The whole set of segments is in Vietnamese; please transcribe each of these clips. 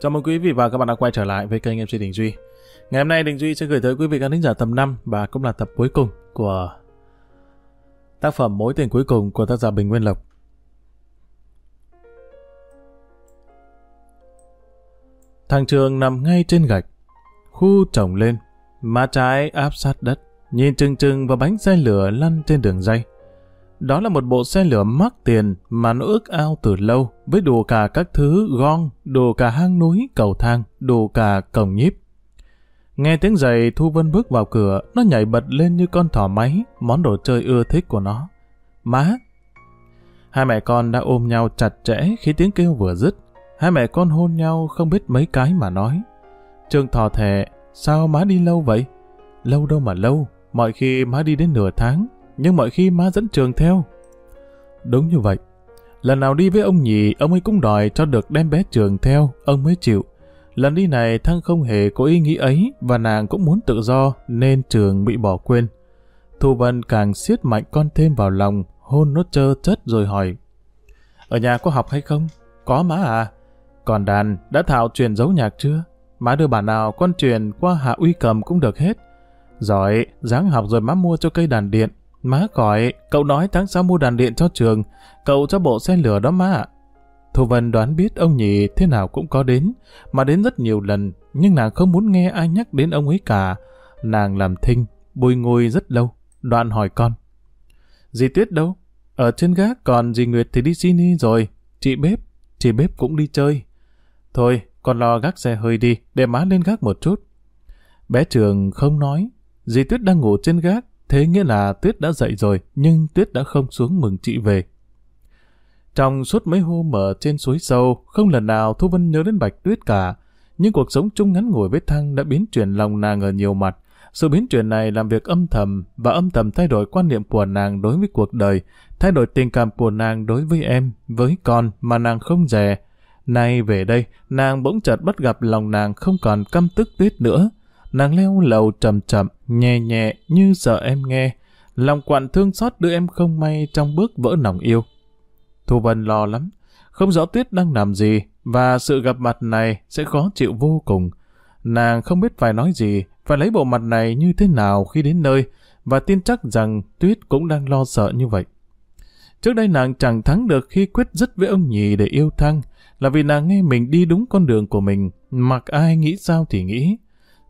Chào mừng quý vị và các bạn đã quay trở lại với kênh MC Đình Duy. Ngày hôm nay Đình Duy sẽ gửi tới quý vị khán thính giả tập 5 và cũng là tập cuối cùng của tác phẩm Mối tình cuối cùng của tác giả Bình Nguyên Lộc. Thằng Trường nằm ngay trên gạch, khu trồng lên, má trái áp sát đất, nhìn chừng chừng vào bánh xe lửa lăn trên đường dây. Đó là một bộ xe lửa mắc tiền mà nó ước ao từ lâu, với đủ cả các thứ gong, đủ cả hang núi, cầu thang, đủ cả cổng nhíp. Nghe tiếng giày Thu Vân bước vào cửa, nó nhảy bật lên như con thỏ máy, món đồ chơi ưa thích của nó. Má! Hai mẹ con đã ôm nhau chặt chẽ khi tiếng kêu vừa dứt. Hai mẹ con hôn nhau không biết mấy cái mà nói. Trường thò thẻ, sao má đi lâu vậy? Lâu đâu mà lâu, mọi khi má đi đến nửa tháng, nhưng mọi khi má dẫn trường theo. Đúng như vậy. Lần nào đi với ông nhì, ông ấy cũng đòi cho được đem bé trường theo, ông mới chịu. Lần đi này Thăng không hề có ý nghĩ ấy và nàng cũng muốn tự do nên trường bị bỏ quên. Thu Vân càng siết mạnh con thêm vào lòng, hôn nó trơ chất rồi hỏi. Ở nhà có học hay không? Có má à? Còn đàn, đã thạo truyền dấu nhạc chưa? Má đưa bản nào con truyền qua hạ uy cầm cũng được hết. Giỏi, dáng học rồi má mua cho cây đàn điện. Má gọi, cậu nói tháng sau mua đàn điện cho trường, cậu cho bộ xe lửa đó má ạ. Thu Vân đoán biết ông nhì thế nào cũng có đến, mà đến rất nhiều lần, nhưng nàng không muốn nghe ai nhắc đến ông ấy cả. Nàng làm thinh, bùi ngồi rất lâu, đoạn hỏi con. Dì Tuyết đâu? Ở trên gác còn dì Nguyệt thì đi xin rồi, chị bếp, chị bếp cũng đi chơi. Thôi, con lo gác xe hơi đi, để má lên gác một chút. Bé Trường không nói, dì Tuyết đang ngủ trên gác, thế nghĩa là Tuyết đã dậy rồi, nhưng Tuyết đã không xuống mừng chị về. Trong suốt mấy hôm ở trên suối sâu, không lần nào Thu Vân nhớ đến Bạch Tuyết cả. Nhưng cuộc sống chung ngắn ngủi với Thăng đã biến chuyển lòng nàng ở nhiều mặt. Sự biến chuyển này làm việc âm thầm và âm thầm thay đổi quan niệm của nàng đối với cuộc đời, thay đổi tình cảm của nàng đối với em, với con mà nàng không dè. Nay về đây, nàng bỗng chợt bắt gặp lòng nàng không còn căm tức Tuyết nữa. Nàng leo lầu chậm chậm, nhẹ nhẹ như sợ em nghe. Lòng quặn thương xót đưa em không may trong bước vỡ lòng yêu. Thu Vân lo lắm, không rõ Tuyết đang làm gì, và sự gặp mặt này sẽ khó chịu vô cùng. Nàng không biết phải nói gì, phải lấy bộ mặt này như thế nào khi đến nơi, và tin chắc rằng Tuyết cũng đang lo sợ như vậy. Trước đây nàng chẳng thắng được khi quyết dứt với ông nhì để yêu Thăng, là vì nàng nghe mình đi đúng con đường của mình, mặc ai nghĩ sao thì nghĩ.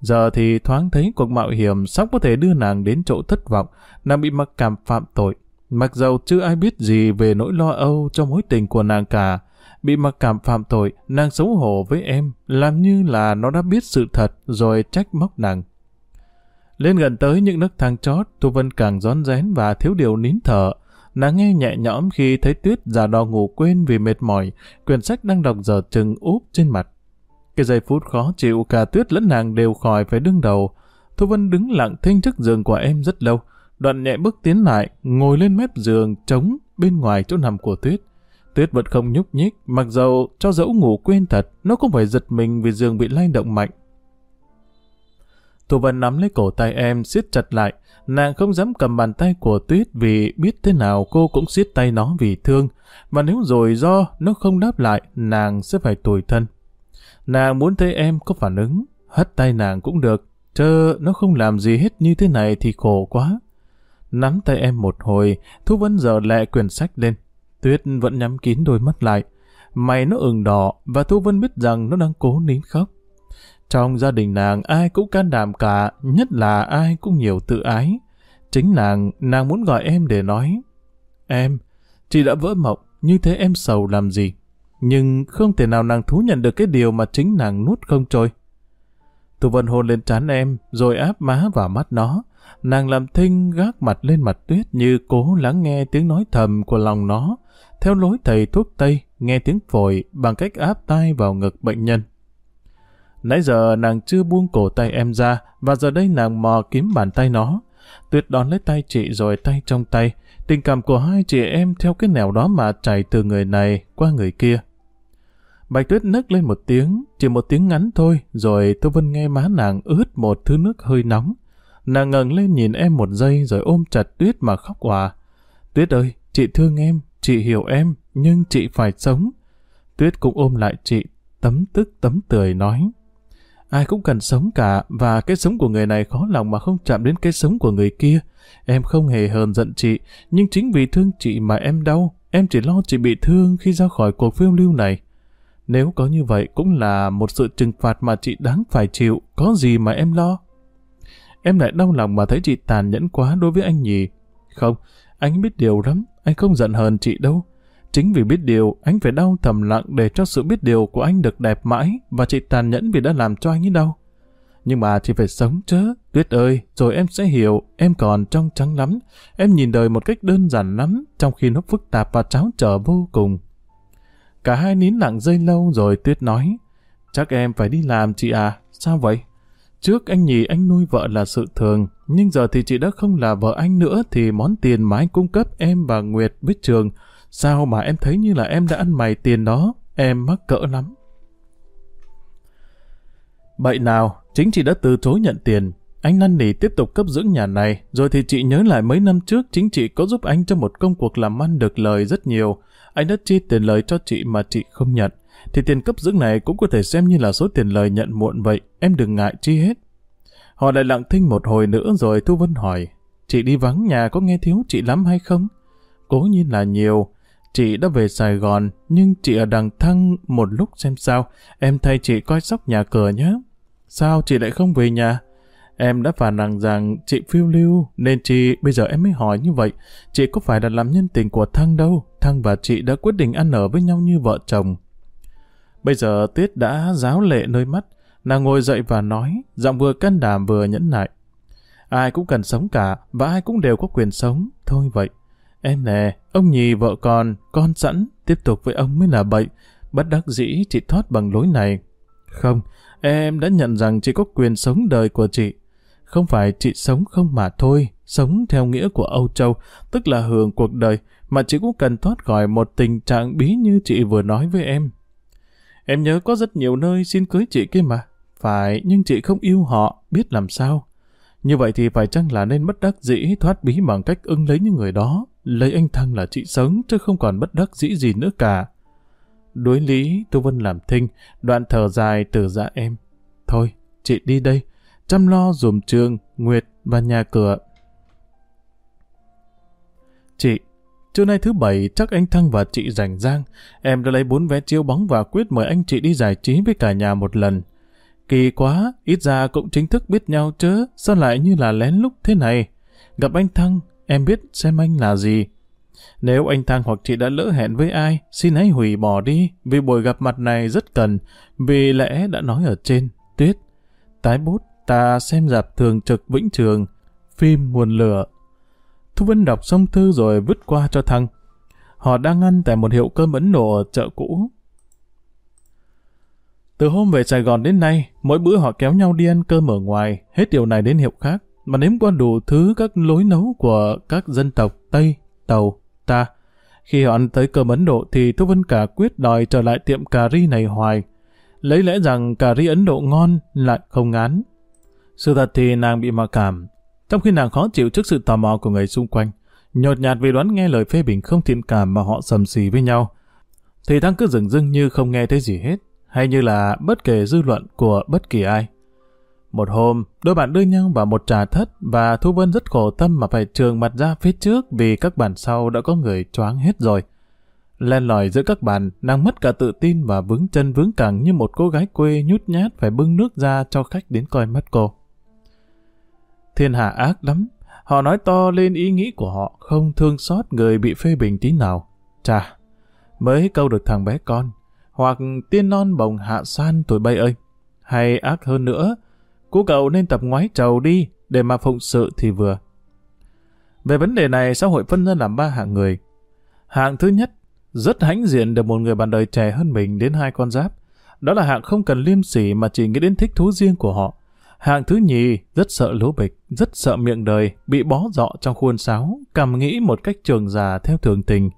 Giờ thì thoáng thấy cuộc mạo hiểm sắp có thể đưa nàng đến chỗ thất vọng, nàng bị mặc cảm phạm tội. Mặc dầu chưa ai biết gì về nỗi lo âu cho mối tình của nàng cả, bị mặc cảm phạm tội, nàng xấu hổ với em, làm như là nó đã biết sự thật rồi trách móc nàng. Lên gần tới những nấc thang chót, Thu Vân càng rón rén và thiếu điều nín thở. Nàng nghe nhẹ nhõm khi thấy Tuyết già đò ngủ quên vì mệt mỏi, quyển sách đang đọc giờ chừng úp trên mặt. Cái giây phút khó chịu cả Tuyết lẫn nàng đều khỏi phải đứng đầu. Thu Vân đứng lặng thinh trước giường của em rất lâu, đoạn nhẹ bước tiến lại, ngồi lên mép giường trống bên ngoài chỗ nằm của Tuyết. Tuyết vẫn không nhúc nhích, mặc dầu cho dẫu ngủ quên thật, nó cũng phải giật mình vì giường bị lay động mạnh. Thu Vân nắm lấy cổ tay em, siết chặt lại. Nàng không dám cầm bàn tay của Tuyết vì biết thế nào cô cũng siết tay nó vì thương. Và nếu rồi do nó không đáp lại, nàng sẽ phải tủi thân. Nàng muốn thấy em có phản ứng, hất tay nàng cũng được. Chơ nó không làm gì hết như thế này thì khổ quá. Nắm tay em một hồi, Thu Vân giờ lẹ quyển sách lên. Tuyết vẫn nhắm kín đôi mắt lại. Mày nó ửng đỏ và Thu Vân biết rằng nó đang cố nín khóc. Trong gia đình nàng ai cũng can đảm cả, nhất là ai cũng nhiều tự ái. Chính nàng, nàng muốn gọi em để nói. Em, chị đã vỡ mộng, như thế em sầu làm gì? Nhưng không thể nào nàng thú nhận được cái điều mà chính nàng nuốt không trôi. Thu Vân hôn lên trán em, rồi áp má vào mắt nó. Nàng làm thinh gác mặt lên mặt tuyết như cố lắng nghe tiếng nói thầm của lòng nó, theo lối thầy thuốc Tây, nghe tiếng phổi bằng cách áp tay vào ngực bệnh nhân. Nãy giờ nàng chưa buông cổ tay em ra, và giờ đây nàng mò kiếm bàn tay nó. Tuyết đón lấy tay chị rồi tay trong tay. Tình cảm của hai chị em theo cái nẻo đó mà chảy từ người này qua người kia. Bạch Tuyết nức lên một tiếng, chỉ một tiếng ngắn thôi, rồi tôi vẫn nghe má nàng ướt một thứ nước hơi nóng. Nàng ngẩng lên nhìn em một giây rồi ôm chặt Tuyết mà khóc hòa. Tuyết ơi, chị thương em, chị hiểu em, nhưng chị phải sống. Tuyết cũng ôm lại chị, tấm tức tấm tươi nói. Ai cũng cần sống cả, và cái sống của người này khó lòng mà không chạm đến cái sống của người kia. Em không hề hờn giận chị, nhưng chính vì thương chị mà em đau. Em chỉ lo chị bị thương khi ra khỏi cuộc phiêu lưu này. Nếu có như vậy cũng là một sự trừng phạt mà chị đáng phải chịu, có gì mà em lo. Em lại đau lòng mà thấy chị tàn nhẫn quá đối với anh nhỉ. Không, anh biết điều lắm, anh không giận hờn chị đâu. Chính vì biết điều, anh phải đau thầm lặng để cho sự biết điều của anh được đẹp mãi và chị tàn nhẫn vì đã làm cho anh ấy đau. Nhưng mà chị phải sống chứ, Tuyết ơi, rồi em sẽ hiểu, em còn trong trắng lắm. Em nhìn đời một cách đơn giản lắm, trong khi nó phức tạp và tráo trở vô cùng. Cả hai nín lặng dây lâu rồi Tuyết nói, chắc em phải đi làm chị à, sao vậy? Trước anh nhì anh nuôi vợ là sự thường, nhưng giờ thì chị đã không là vợ anh nữa thì món tiền mà anh cung cấp em và Nguyệt với trường, sao mà em thấy như là em đã ăn mày tiền đó, em mắc cỡ lắm. Bậy nào, chính chị đã từ chối nhận tiền. Anh năn nỉ tiếp tục cấp dưỡng nhà này, rồi thì chị nhớ lại mấy năm trước chính chị có giúp anh trong một công cuộc làm ăn được lời rất nhiều. Anh đã chi tiền lời cho chị mà chị không nhận. Thì tiền cấp dưỡng này cũng có thể xem như là số tiền lời nhận muộn vậy, em đừng ngại chi hết. Họ lại lặng thinh một hồi nữa rồi Thu Vân hỏi, chị đi vắng nhà có nghe thiếu chị lắm hay không? Cố nhiên là nhiều, Chị đã về Sài Gòn, nhưng chị ở Đằng Thăng một lúc xem sao, em thay chị coi sóc nhà cửa nhé. Sao chị lại không về nhà? Em đã phản nặng rằng chị phiêu lưu, nên chị bây giờ em mới hỏi như vậy. Chị có phải là làm nhân tình của Thăng đâu, Thăng và chị đã quyết định ăn ở với nhau như vợ chồng. Bây giờ Tuyết đã giáo lệ nơi mắt, nàng ngồi dậy và nói, giọng vừa can đảm vừa nhẫn nại. Ai cũng cần sống cả, và ai cũng đều có quyền sống, thôi vậy. Em nè, ông nhì vợ con, con sẵn, tiếp tục với ông mới là bệnh. Bất đắc dĩ chị thoát bằng lối này. Không, em đã nhận rằng chị có quyền sống đời của chị. Không phải chị sống không mà thôi, sống theo nghĩa của Âu Châu, tức là hưởng cuộc đời, mà chị cũng cần thoát khỏi một tình trạng bí như chị vừa nói với em. Em nhớ có rất nhiều nơi xin cưới chị kia mà. Phải, nhưng chị không yêu họ, biết làm sao. Như vậy thì phải chăng là nên bất đắc dĩ thoát bí bằng cách ưng lấy những người đó, lấy anh Thăng là chị sống chứ không còn bất đắc dĩ gì nữa cả. Đối lý, Tu Vân làm thinh, đoạn thở dài từ dạ em. Thôi, chị đi đây, chăm lo dùm trường, Nguyệt và nhà cửa. Chị, trưa nay thứ bảy chắc anh Thăng và chị rảnh rang. Em đã lấy bốn vé chiếu bóng và quyết mời anh chị đi giải trí với cả nhà một lần. Kỳ quá, ít ra cũng chính thức biết nhau chứ, sao lại như là lén lút thế này? Gặp anh Thăng, em biết xem anh là gì. Nếu anh Thăng hoặc chị đã lỡ hẹn với ai, xin hãy hủy bỏ đi, vì buổi gặp mặt này rất cần, vì lẽ đã nói ở trên, tuyết. Tái bút, ta xem dạp thường trực vĩnh trường, phim nguồn lửa. Thu Vân đọc xong thư rồi vứt qua cho Thăng. Họ đang ăn tại một hiệu cơm Ấn Độ ở chợ cũ, từ hôm về Sài Gòn đến nay, mỗi bữa họ kéo nhau đi ăn cơm ở ngoài, hết điều này đến hiệu khác, mà nếm qua đủ thứ các lối nấu của các dân tộc Tây, Tàu, Ta. Khi họ ăn tới cơm Ấn Độ thì Thu Vân Cả quyết đòi trở lại tiệm cà ri này hoài. Lấy lẽ rằng cà ri Ấn Độ ngon lại không ngán. Sự thật thì nàng bị mặc cảm, trong khi nàng khó chịu trước sự tò mò của người xung quanh. Nhột nhạt vì đoán nghe lời phê bình không thiện cảm mà họ sầm xì với nhau. Thì Thăng cứ dừng dưng như không nghe thấy gì hết hay như là bất kể dư luận của bất kỳ ai. Một hôm, đôi bạn đưa nhau vào một trà thất và Thu Vân rất khổ tâm mà phải trường mặt ra phía trước vì các bàn sau đã có người choáng hết rồi. Len lỏi giữa các bàn, nàng mất cả tự tin và vướng chân vướng cẳng như một cô gái quê nhút nhát phải bưng nước ra cho khách đến coi mắt cô. Thiên hạ ác lắm, họ nói to lên ý nghĩ của họ, không thương xót người bị phê bình tí nào. Chà, mới câu được thằng bé con, hoặc tiên non bồng hạ san tuổi bay ơi. Hay ác hơn nữa, cú cậu nên tập ngoái trầu đi để mà phụng sự thì vừa. Về vấn đề này, xã hội phân ra làm ba hạng người. Hạng thứ nhất, rất hãnh diện được một người bạn đời trẻ hơn mình đến hai con giáp. Đó là hạng không cần liêm sỉ mà chỉ nghĩ đến thích thú riêng của họ. Hạng thứ nhì, rất sợ lố bịch, rất sợ miệng đời, bị bó dọ trong khuôn sáo, cảm nghĩ một cách trường già theo thường tình.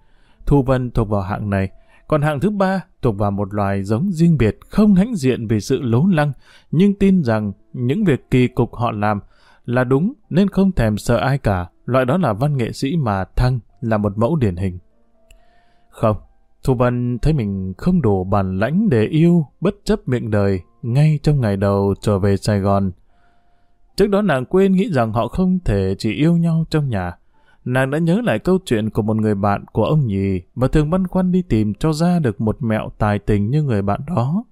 Thu Vân thuộc vào hạng này, còn hạng thứ ba thuộc vào một loài giống riêng biệt không hãnh diện vì sự lố lăng, nhưng tin rằng những việc kỳ cục họ làm là đúng nên không thèm sợ ai cả. Loại đó là văn nghệ sĩ mà Thăng là một mẫu điển hình. Không, Thu Vân thấy mình không đủ bản lãnh để yêu, bất chấp miệng đời, ngay trong ngày đầu trở về Sài Gòn. Trước đó nàng quên nghĩ rằng họ không thể chỉ yêu nhau trong nhà. Nàng đã nhớ lại câu chuyện của một người bạn của ông nhì và thường băn khoăn đi tìm cho ra được một mẹo tài tình như người bạn đó.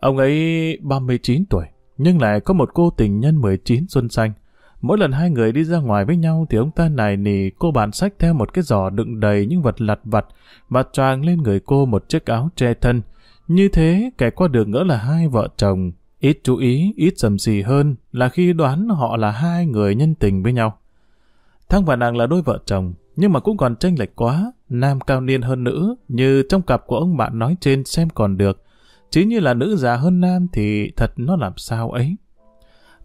Ông ấy 39 tuổi, nhưng lại có một cô tình nhân 19 xuân xanh. Mỗi lần hai người đi ra ngoài với nhau thì ông ta này nì cô bạn sách theo một cái giỏ đựng đầy những vật lặt vặt và choàng lên người cô một chiếc áo che thân. Như thế, kẻ qua đường ngỡ là hai vợ chồng, ít chú ý, ít sầm xì hơn là khi đoán họ là hai người nhân tình với nhau. Thăng và nàng là đôi vợ chồng, nhưng mà cũng còn tranh lệch quá, nam cao niên hơn nữ, như trong cặp của ông bạn nói trên xem còn được. Chỉ như là nữ già hơn nam thì thật nó làm sao ấy.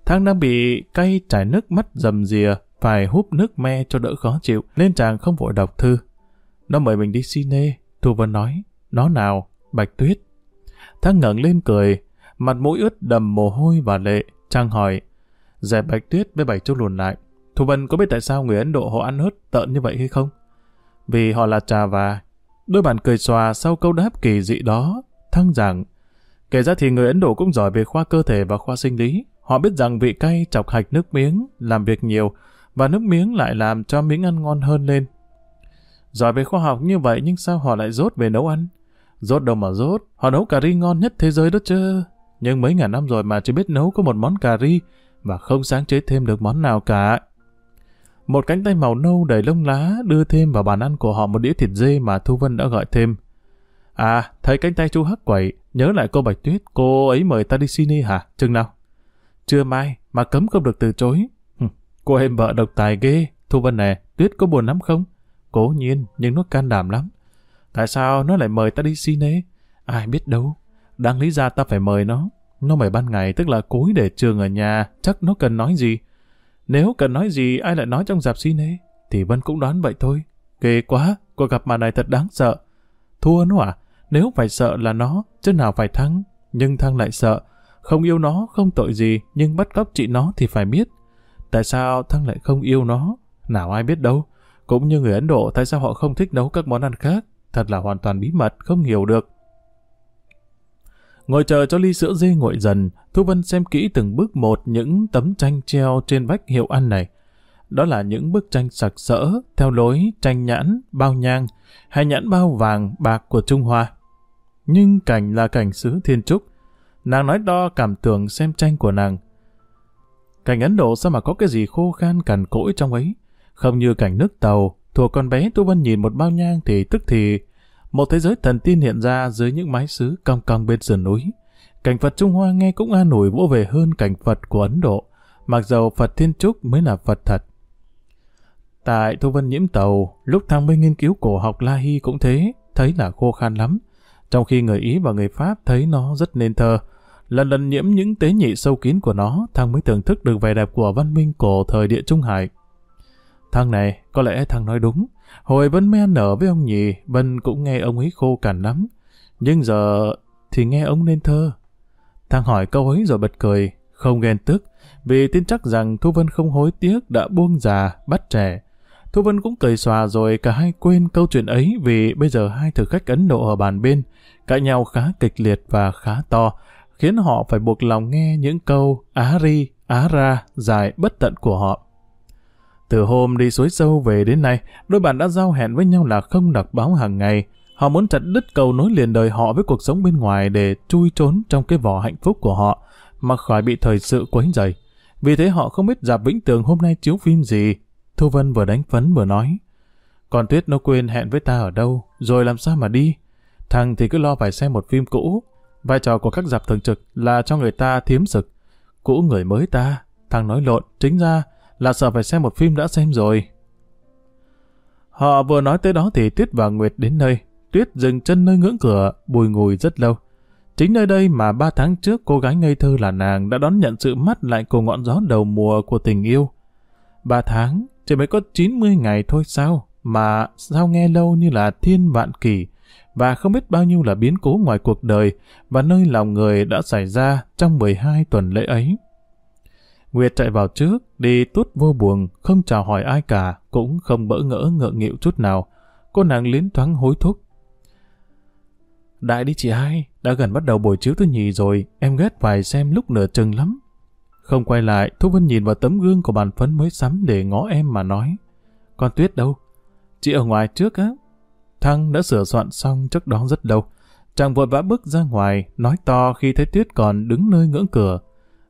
Thang đang bị cay trải nước mắt dầm dìa, phải húp nước me cho đỡ khó chịu, nên chàng không vội đọc thư. Nó mời mình đi cine, Thu Vân nói. Nó nào? Bạch Tuyết. Thang ngẩng lên cười, mặt mũi ướt đầm mồ hôi và lệ. Trang hỏi, dẹp Bạch Tuyết với bảy chú lùn lại. Thu Vân có biết tại sao người Ấn Độ họ ăn hớt tợn như vậy hay không? Vì họ là trà và. Đôi bàn cười xòa sau câu đáp kỳ dị đó, thăng rằng, kể ra thì người Ấn Độ cũng giỏi về khoa cơ thể và khoa sinh lý. Họ biết rằng vị cay chọc hạch nước miếng, làm việc nhiều, và nước miếng lại làm cho miếng ăn ngon hơn lên. Giỏi về khoa học như vậy nhưng sao họ lại rốt về nấu ăn? Rốt đâu mà rốt, họ nấu cà ri ngon nhất thế giới đó chứ. Nhưng mấy ngàn năm rồi mà chỉ biết nấu có một món cà ri và không sáng chế thêm được món nào cả. Một cánh tay màu nâu đầy lông lá đưa thêm vào bàn ăn của họ một đĩa thịt dê mà Thu Vân đã gọi thêm. À, thấy cánh tay chú hắc quẩy, nhớ lại cô Bạch Tuyết, cô ấy mời ta đi cine hả? Chừng nào? Chưa mai, mà cấm không được từ chối. Hừ, cô em vợ độc tài ghê. Thu Vân nè, Tuyết có buồn lắm không? Cố nhiên, nhưng nó can đảm lắm. Tại sao nó lại mời ta đi cine? Ai biết đâu. Đáng lý ra ta phải mời nó. Nó mời ban ngày tức là cối để trường ở nhà, chắc nó cần nói gì. Nếu cần nói gì ai lại nói trong dạp cine, thì Vân cũng đoán vậy thôi. Ghê quá, cuộc gặp màn này thật đáng sợ. Thua nó à? Nếu phải sợ là nó, chứ nào phải thắng. Nhưng thăng lại sợ. Không yêu nó, không tội gì, nhưng bắt cóc chị nó thì phải biết. Tại sao Thăng lại không yêu nó? Nào ai biết đâu. Cũng như người Ấn Độ, tại sao họ không thích nấu các món ăn khác? Thật là hoàn toàn bí mật, không hiểu được. Ngồi chờ cho ly sữa dê nguội dần, Thu Vân xem kỹ từng bước một những tấm tranh treo trên vách hiệu ăn này. Đó là những bức tranh sặc sỡ, theo lối tranh nhãn, bao nhang, hay nhãn bao vàng, bạc của Trung Hoa. Nhưng cảnh là cảnh xứ thiên trúc. Nàng nói đo cảm tưởng xem tranh của nàng. Cảnh Ấn Độ sao mà có cái gì khô khan cằn cỗi trong ấy? Không như cảnh nước tàu, thuộc con bé Tu Vân nhìn một bao nhang thì tức thì một thế giới thần tiên hiện ra dưới những mái xứ cong cong bên sườn núi. Cảnh Phật Trung Hoa nghe cũng an ủi vỗ về hơn cảnh Phật của Ấn Độ, mặc dầu Phật Thiên Trúc mới là Phật thật. Tại Thu Vân nhiễm tàu, lúc thằng mới nghiên cứu cổ học La Hy cũng thế, thấy là khô khan lắm. Trong khi người Ý và người Pháp thấy nó rất nên thơ. Lần lần nhiễm những tế nhị sâu kín của nó, thằng mới thưởng thức được vẻ đẹp của văn minh cổ thời địa Trung Hải. Thằng này, có lẽ thằng nói đúng. Hồi Vân me nở với ông nhì, Vân cũng nghe ông ấy khô cằn lắm. Nhưng giờ thì nghe ông nên thơ. Thằng hỏi câu ấy rồi bật cười, không ghen tức, vì tin chắc rằng Thu Vân không hối tiếc đã buông già, bắt trẻ. Thu Vân cũng cười xòa rồi cả hai quên câu chuyện ấy vì bây giờ hai thực khách Ấn Độ ở bàn bên, cãi nhau khá kịch liệt và khá to, khiến họ phải buộc lòng nghe những câu á ri, á ra dài bất tận của họ. Từ hôm đi suối sâu về đến nay, đôi bạn đã giao hẹn với nhau là không đọc báo hàng ngày. Họ muốn chặt đứt cầu nối liền đời họ với cuộc sống bên ngoài để chui trốn trong cái vỏ hạnh phúc của họ, mà khỏi bị thời sự quấy rầy. Vì thế họ không biết dạp Vĩnh Tường hôm nay chiếu phim gì. Thu Vân vừa đánh phấn vừa nói. Còn Tuyết nó quên hẹn với ta ở đâu, rồi làm sao mà đi? Thằng thì cứ lo phải xem một phim cũ. Vai trò của các dạp thường trực là cho người ta thiếm sực. Cũ người mới ta, thằng nói lộn, chính ra là sợ phải xem một phim đã xem rồi. Họ vừa nói tới đó thì Tuyết và Nguyệt đến nơi. Tuyết dừng chân nơi ngưỡng cửa, bùi ngùi rất lâu. Chính nơi đây mà ba tháng trước cô gái ngây thơ là nàng đã đón nhận sự mắt lại của ngọn gió đầu mùa của tình yêu. Ba tháng, chỉ mới có 90 ngày thôi sao, mà sao nghe lâu như là thiên vạn kỷ, và không biết bao nhiêu là biến cố ngoài cuộc đời và nơi lòng người đã xảy ra trong 12 tuần lễ ấy. Nguyệt chạy vào trước, đi tút vô buồn, không chào hỏi ai cả, cũng không bỡ ngỡ ngượng nghịu chút nào. cô nàng liến thoáng hối thúc. Đại đi chị hai, đã gần bắt đầu buổi chiếu thứ nhì rồi, em ghét vài xem lúc nửa chừng lắm. Không quay lại, Thu Vân nhìn vào tấm gương của bàn phấn mới sắm để ngó em mà nói. Con Tuyết đâu? Chị ở ngoài trước á. Thăng đã sửa soạn xong trước đó rất lâu. Chàng vội vã bước ra ngoài, nói to khi thấy Tuyết còn đứng nơi ngưỡng cửa.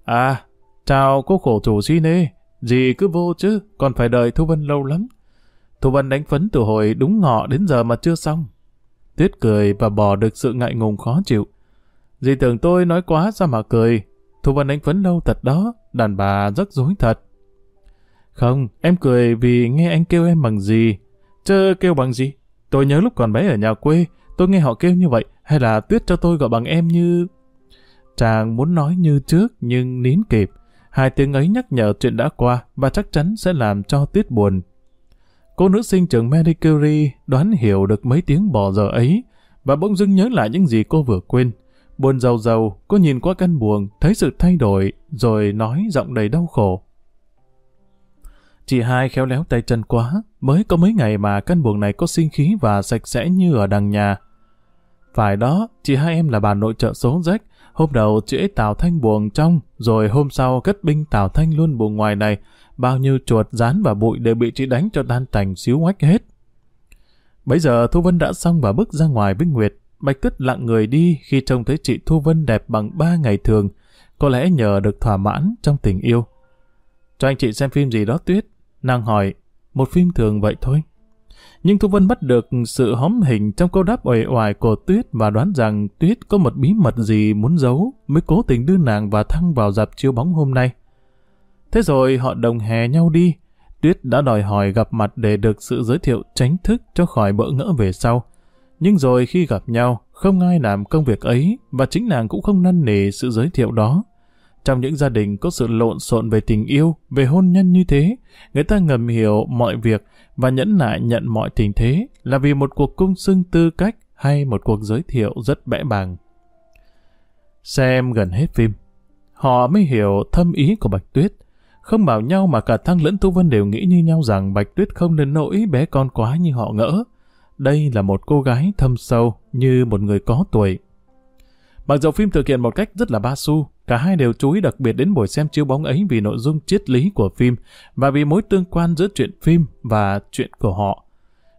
À, chào cô khổ chủ xin nê gì cứ vô chứ, còn phải đợi Thu Vân lâu lắm. Thu Vân đánh phấn từ hồi đúng ngọ đến giờ mà chưa xong. Tuyết cười và bỏ được sự ngại ngùng khó chịu. Dì tưởng tôi nói quá sao mà cười. Thu Vân đánh phấn lâu thật đó, đàn bà rất dối thật. Không, em cười vì nghe anh kêu em bằng gì. Chứ kêu bằng gì? Tôi nhớ lúc còn bé ở nhà quê, tôi nghe họ kêu như vậy, hay là Tuyết cho tôi gọi bằng em như... Chàng muốn nói như trước nhưng nín kịp. Hai tiếng ấy nhắc nhở chuyện đã qua và chắc chắn sẽ làm cho Tuyết buồn. Cô nữ sinh trường Marie Curie đoán hiểu được mấy tiếng bỏ giờ ấy và bỗng dưng nhớ lại những gì cô vừa quên. Buồn giàu giàu, cô nhìn qua căn buồng, thấy sự thay đổi, rồi nói giọng đầy đau khổ. Chị hai khéo léo tay chân quá, mới có mấy ngày mà căn buồng này có sinh khí và sạch sẽ như ở đằng nhà. Phải đó, chị hai em là bà nội trợ số rách, hôm đầu chị Tào Thanh buồng trong, rồi hôm sau cất binh Tào Thanh luôn buồng ngoài này, bao nhiêu chuột, rán và bụi đều bị chị đánh cho tan tành xíu ngoách hết. Bây giờ Thu Vân đã xong và bước ra ngoài với Nguyệt, Bạch Tuyết lặng người đi khi trông thấy chị Thu Vân đẹp bằng ba ngày thường, có lẽ nhờ được thỏa mãn trong tình yêu. Cho anh chị xem phim gì đó Tuyết, nàng hỏi, một phim thường vậy thôi. Nhưng Thu Vân bắt được sự hóm hình trong câu đáp uể oải của Tuyết và đoán rằng Tuyết có một bí mật gì muốn giấu mới cố tình đưa nàng và Thăng vào dạp chiếu bóng hôm nay. Thế rồi họ đồng hè nhau đi. Tuyết đã đòi hỏi gặp mặt để được sự giới thiệu tránh thức cho khỏi bỡ ngỡ về sau. Nhưng rồi khi gặp nhau, không ai làm công việc ấy và chính nàng cũng không năn nỉ sự giới thiệu đó. Trong những gia đình có sự lộn xộn về tình yêu, về hôn nhân như thế, người ta ngầm hiểu mọi việc và nhẫn nại nhận mọi tình thế là vì một cuộc cung xưng tư cách hay một cuộc giới thiệu rất bẽ bàng. Xem gần hết phim, họ mới hiểu thâm ý của Bạch Tuyết. Không bảo nhau mà cả Thăng lẫn Thu Vân đều nghĩ như nhau rằng Bạch Tuyết không đến nỗi bé con quá như họ ngỡ. Đây là một cô gái thâm sâu như một người có tuổi. Mặc dù phim thực hiện một cách rất là ba su, cả hai đều chú ý đặc biệt đến buổi xem chiếu bóng ấy vì nội dung triết lý của phim và vì mối tương quan giữa chuyện phim và chuyện của họ.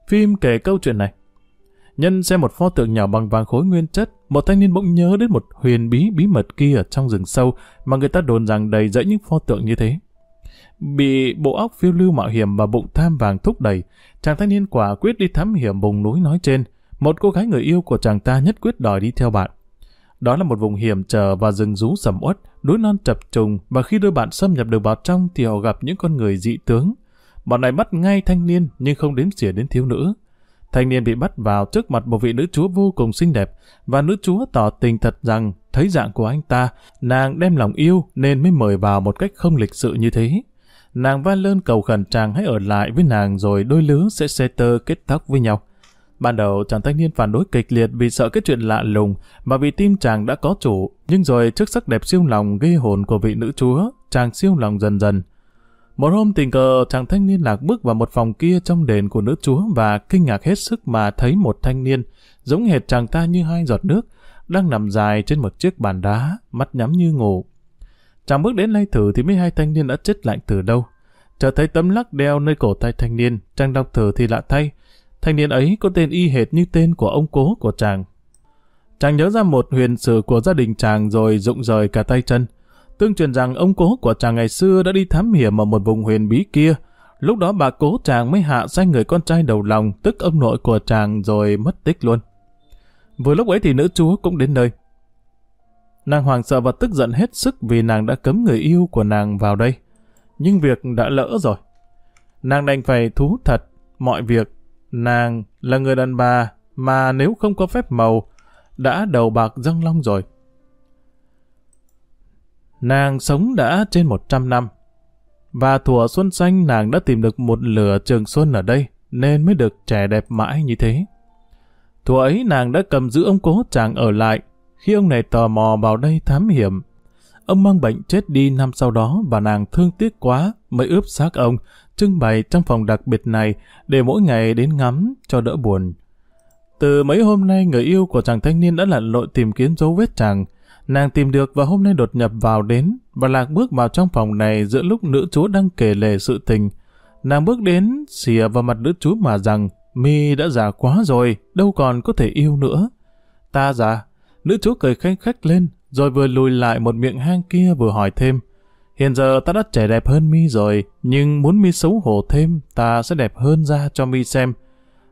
Phim kể câu chuyện này. Nhân xem một pho tượng nhỏ bằng vàng khối nguyên chất, một thanh niên bỗng nhớ đến một huyền bí bí mật kia ở trong rừng sâu mà người ta đồn rằng đầy dẫy những pho tượng như thế. Bị bộ óc phiêu lưu mạo hiểm và bụng tham vàng thúc đẩy, chàng thanh niên quả quyết đi thám hiểm vùng núi nói trên. Một cô gái người yêu của chàng ta nhất quyết đòi đi theo bạn. Đó là một vùng hiểm trở và rừng rú sầm uất, núi non chập trùng và khi đôi bạn xâm nhập được vào trong thì họ gặp những con người dị tướng. Bọn này bắt ngay thanh niên nhưng không đến xỉa đến thiếu nữ. Thanh niên bị bắt vào trước mặt một vị nữ chúa vô cùng xinh đẹp và nữ chúa tỏ tình thật rằng thấy dạng của anh ta, nàng đem lòng yêu nên mới mời vào một cách không lịch sự như thế. Nàng van lơn cầu khẩn chàng hãy ở lại với nàng rồi đôi lứa sẽ xe tơ kết tóc với nhau. Ban đầu chàng thanh niên phản đối kịch liệt vì sợ cái chuyện lạ lùng mà vì tim chàng đã có chủ, nhưng rồi trước sắc đẹp siêu lòng ghê hồn của vị nữ chúa, chàng siêu lòng dần dần. Một hôm tình cờ chàng thanh niên lạc bước vào một phòng kia trong đền của nữ chúa và kinh ngạc hết sức mà thấy một thanh niên, giống hệt chàng ta như hai giọt nước, đang nằm dài trên một chiếc bàn đá, mắt nhắm như ngủ. Chàng bước đến lay thử thì mấy hai thanh niên đã chết lạnh từ đâu. Chờ thấy tấm lắc đeo nơi cổ tay thanh niên, chàng đọc thử thì lạ thay. Thanh niên ấy có tên y hệt như tên của ông cố của chàng. Chàng nhớ ra một huyền sử của gia đình chàng rồi rụng rời cả tay chân. Tương truyền rằng ông cố của chàng ngày xưa đã đi thám hiểm ở một vùng huyền bí kia. Lúc đó bà cố chàng mới hạ sai người con trai đầu lòng, tức ông nội của chàng rồi mất tích luôn. Vừa lúc ấy thì nữ chúa cũng đến nơi. Nàng hoàng sợ và tức giận hết sức vì nàng đã cấm người yêu của nàng vào đây. Nhưng việc đã lỡ rồi. Nàng đành phải thú thật mọi việc. Nàng là người đàn bà mà nếu không có phép màu, đã đầu bạc răng long rồi. Nàng sống đã trên 100 năm. Và thủa xuân xanh nàng đã tìm được một lửa trường xuân ở đây, nên mới được trẻ đẹp mãi như thế. Thủa ấy nàng đã cầm giữ ông cố chàng ở lại, khi ông này tò mò vào đây thám hiểm. ông mang bệnh chết đi năm sau đó và nàng thương tiếc quá mới ướp xác ông, trưng bày trong phòng đặc biệt này để mỗi ngày đến ngắm cho đỡ buồn. Từ mấy hôm nay người yêu của chàng thanh niên đã lặn lội tìm kiếm dấu vết chàng. Nàng tìm được và hôm nay đột nhập vào đến và lạc bước vào trong phòng này giữa lúc nữ chúa đang kể lể sự tình. Nàng bước đến xìa vào mặt nữ chúa mà rằng mi đã già quá rồi, đâu còn có thể yêu nữa. Ta già, nữ chúa cười khanh khách lên rồi vừa lùi lại một miệng hang kia vừa hỏi thêm. Hiện giờ ta đã trẻ đẹp hơn mi rồi, nhưng muốn mi xấu hổ thêm, ta sẽ đẹp hơn ra cho mi xem.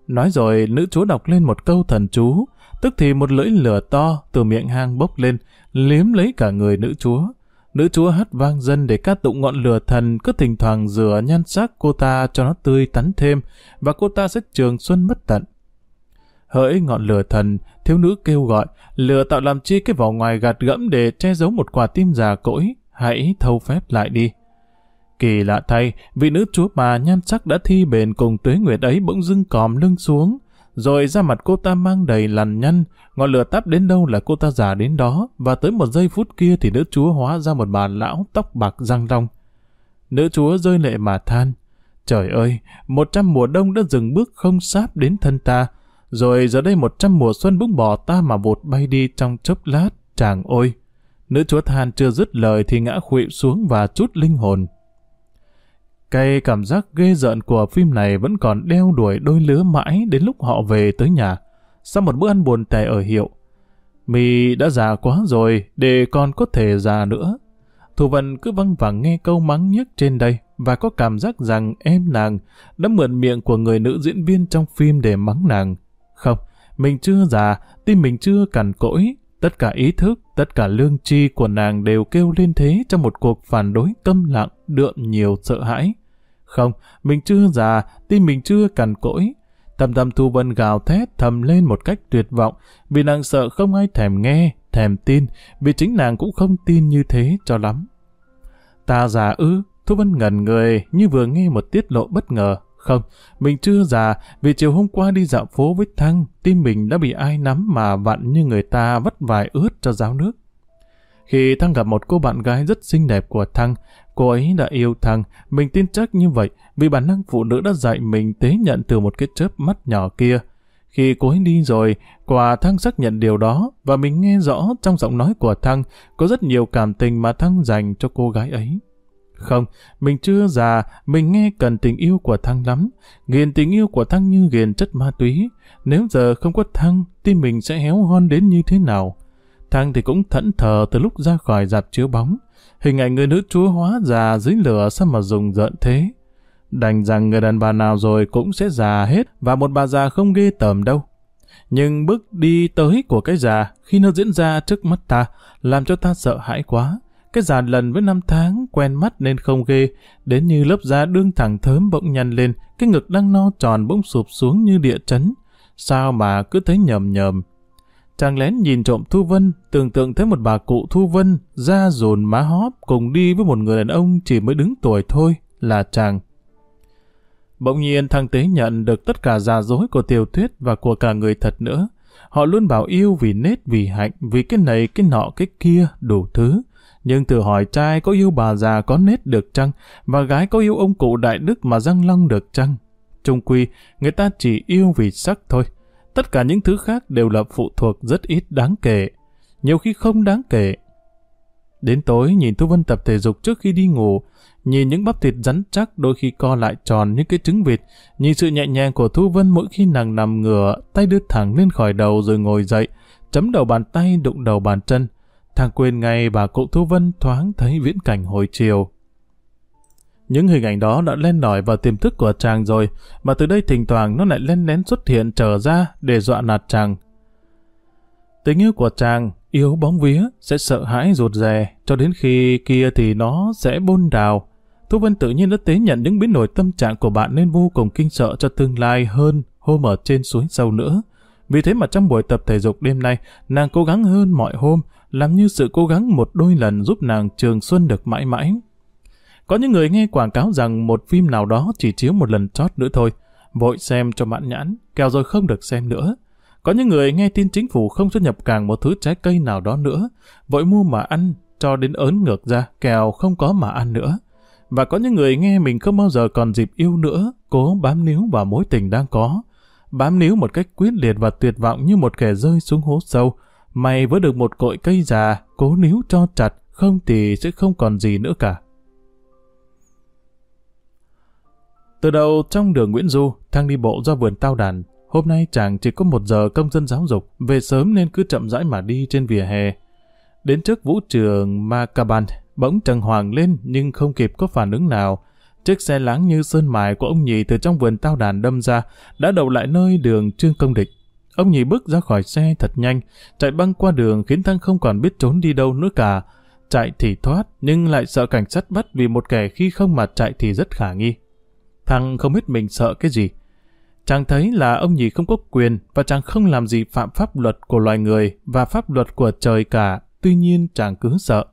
Nói rồi, nữ chúa đọc lên một câu thần chú, tức thì một lưỡi lửa to từ miệng hang bốc lên, liếm lấy cả người nữ chúa. Nữ chúa hát vang dân để ca tụng ngọn lửa thần cứ thỉnh thoảng rửa nhan sắc cô ta cho nó tươi tắn thêm, và cô ta sẽ trường xuân mất tận. Hỡi ngọn lửa thần, thiếu nữ kêu gọi, lửa tạo làm chi cái vỏ ngoài gạt gẫm để che giấu một quả tim già cỗi, hãy thâu phép lại đi. Kỳ lạ thay, vị nữ chúa bà nhan sắc đã thi bền cùng tuế nguyệt ấy bỗng dưng còm lưng xuống, rồi ra mặt cô ta mang đầy lằn nhăn, ngọn lửa tắt đến đâu là cô ta già đến đó, và tới một giây phút kia thì nữ chúa hóa ra một bà lão tóc bạc răng rong. Nữ chúa rơi lệ mà than, trời ơi, một trăm mùa đông đã dừng bước không sáp đến thân ta, rồi giờ đây một trăm mùa xuân búng bỏ ta mà vụt bay đi trong chốc lát, chàng ôi. Nữ chúa than chưa dứt lời thì ngã khuỵu xuống và chút linh hồn. Cái cảm giác ghê rợn của phim này vẫn còn đeo đuổi đôi lứa mãi đến lúc họ về tới nhà. Sau một bữa ăn buồn tẻ ở hiệu, Mì đã già quá rồi, để còn có thể già nữa. Thù Vân cứ văng vẳng nghe câu mắng nhất trên đây và có cảm giác rằng em nàng đã mượn miệng của người nữ diễn viên trong phim để mắng nàng. Không, mình chưa già, tim mình chưa cằn cỗi. Tất cả ý thức, tất cả lương tri của nàng đều kêu lên thế trong một cuộc phản đối câm lặng, đượm nhiều sợ hãi. Không, mình chưa già, tim mình chưa cằn cỗi. Thầm thầm Thu Vân gào thét thầm lên một cách tuyệt vọng, vì nàng sợ không ai thèm nghe, thèm tin, vì chính nàng cũng không tin như thế cho lắm. Ta già ư, Thu Vân ngẩn người như vừa nghe một tiết lộ bất ngờ. Không, mình chưa già, vì chiều hôm qua đi dạo phố với Thăng, tim mình đã bị ai nắm mà vặn như người ta vắt vài ướt cho ráo nước. Khi Thăng gặp một cô bạn gái rất xinh đẹp của Thăng, cô ấy đã yêu Thăng, mình tin chắc như vậy vì bản năng phụ nữ đã dạy mình tế nhận từ một cái chớp mắt nhỏ kia. Khi cô ấy đi rồi, quả Thăng xác nhận điều đó và mình nghe rõ trong giọng nói của Thăng có rất nhiều cảm tình mà Thăng dành cho cô gái ấy. Không, mình chưa già, mình nghe cần tình yêu của Thăng lắm. Ghiền tình yêu của Thăng như ghiền chất ma túy. Nếu giờ không có Thăng, tim mình sẽ héo hon đến như thế nào? Thăng thì cũng thẫn thờ từ lúc ra khỏi dạp chiếu bóng. Hình ảnh người nữ chúa hóa già dưới lửa sao mà dùng giận thế? Đành rằng người đàn bà nào rồi cũng sẽ già hết và một bà già không ghê tởm đâu. Nhưng bước đi tới của cái già khi nó diễn ra trước mắt ta làm cho ta sợ hãi quá. Cái già lần với năm tháng quen mắt nên không ghê, đến như lớp da đương thẳng thớm bỗng nhăn lên, cái ngực đang no tròn bỗng sụp xuống như địa chấn. Sao mà cứ thấy nhầm nhầm. Chàng lén nhìn trộm Thu Vân, tưởng tượng thấy một bà cụ Thu Vân, da dồn má hóp cùng đi với một người đàn ông chỉ mới đứng tuổi thôi, là chàng. Bỗng nhiên thằng Tế nhận được tất cả giả dối của tiểu thuyết và của cả người thật nữa. Họ luôn bảo yêu vì nết, vì hạnh, vì cái này, cái nọ, cái kia, đủ thứ. Nhưng từ hỏi trai có yêu bà già có nết được chăng, và gái có yêu ông cụ đại đức mà răng long được chăng? Trung quy, người ta chỉ yêu vì sắc thôi. Tất cả những thứ khác đều là phụ thuộc rất ít đáng kể. Nhiều khi không đáng kể. Đến tối nhìn Thu Vân tập thể dục trước khi đi ngủ, nhìn những bắp thịt rắn chắc đôi khi co lại tròn như cái trứng vịt, nhìn sự nhẹ nhàng của Thu Vân mỗi khi nàng nằm ngửa, tay đưa thẳng lên khỏi đầu rồi ngồi dậy, chấm đầu bàn tay đụng đầu bàn chân. Thằng quên ngay bà cụ Thu Vân thoáng thấy viễn cảnh hồi chiều. Những hình ảnh đó đã len lỏi vào tiềm thức của chàng rồi, mà từ đây thỉnh thoảng nó lại len lén xuất hiện trở ra để dọa nạt chàng. Tình yêu của chàng, yêu bóng vía, sẽ sợ hãi rụt rè, cho đến khi kia thì nó sẽ bôn đào. Thu Vân tự nhiên đã tế nhận những biến đổi tâm trạng của bạn nên vô cùng kinh sợ cho tương lai hơn hôm ở trên suối sâu nữa. Vì thế mà trong buổi tập thể dục đêm nay, nàng cố gắng hơn mọi hôm, làm như sự cố gắng một đôi lần giúp nàng trường xuân được mãi mãi. Có những người nghe quảng cáo rằng một phim nào đó chỉ chiếu một lần chót nữa thôi, vội xem cho mãn nhãn, kèo rồi không được xem nữa. Có những người nghe tin chính phủ không xuất nhập càng một thứ trái cây nào đó nữa, vội mua mà ăn, cho đến ớn ngược ra, kèo không có mà ăn nữa. Và có những người nghe mình không bao giờ còn dịp yêu nữa, cố bám níu vào mối tình đang có. Bám níu một cách quyết liệt và tuyệt vọng như một kẻ rơi xuống hố sâu. Mày vớ được một cội cây già, cố níu cho chặt, không thì sẽ không còn gì nữa cả. Từ đầu trong đường Nguyễn Du, thang đi bộ ra vườn tao đàn. Hôm nay chàng chỉ có một giờ công dân giáo dục, về sớm nên cứ chậm rãi mà đi trên vỉa hè. Đến trước vũ trường Macaban, bỗng trần hoàng lên nhưng không kịp có phản ứng nào. Chiếc xe láng như sơn mài của ông nhì từ trong vườn tao đàn đâm ra, đã đậu lại nơi đường Trương Công Địch. Ông nhì bước ra khỏi xe thật nhanh, chạy băng qua đường khiến Thăng không còn biết trốn đi đâu nữa cả. Chạy thì thoát, nhưng lại sợ cảnh sát bắt vì một kẻ khi không mà chạy thì rất khả nghi. Thằng không biết mình sợ cái gì. Chàng thấy là ông nhì không có quyền và chàng không làm gì phạm pháp luật của loài người và pháp luật của trời cả, tuy nhiên chàng cứ sợ.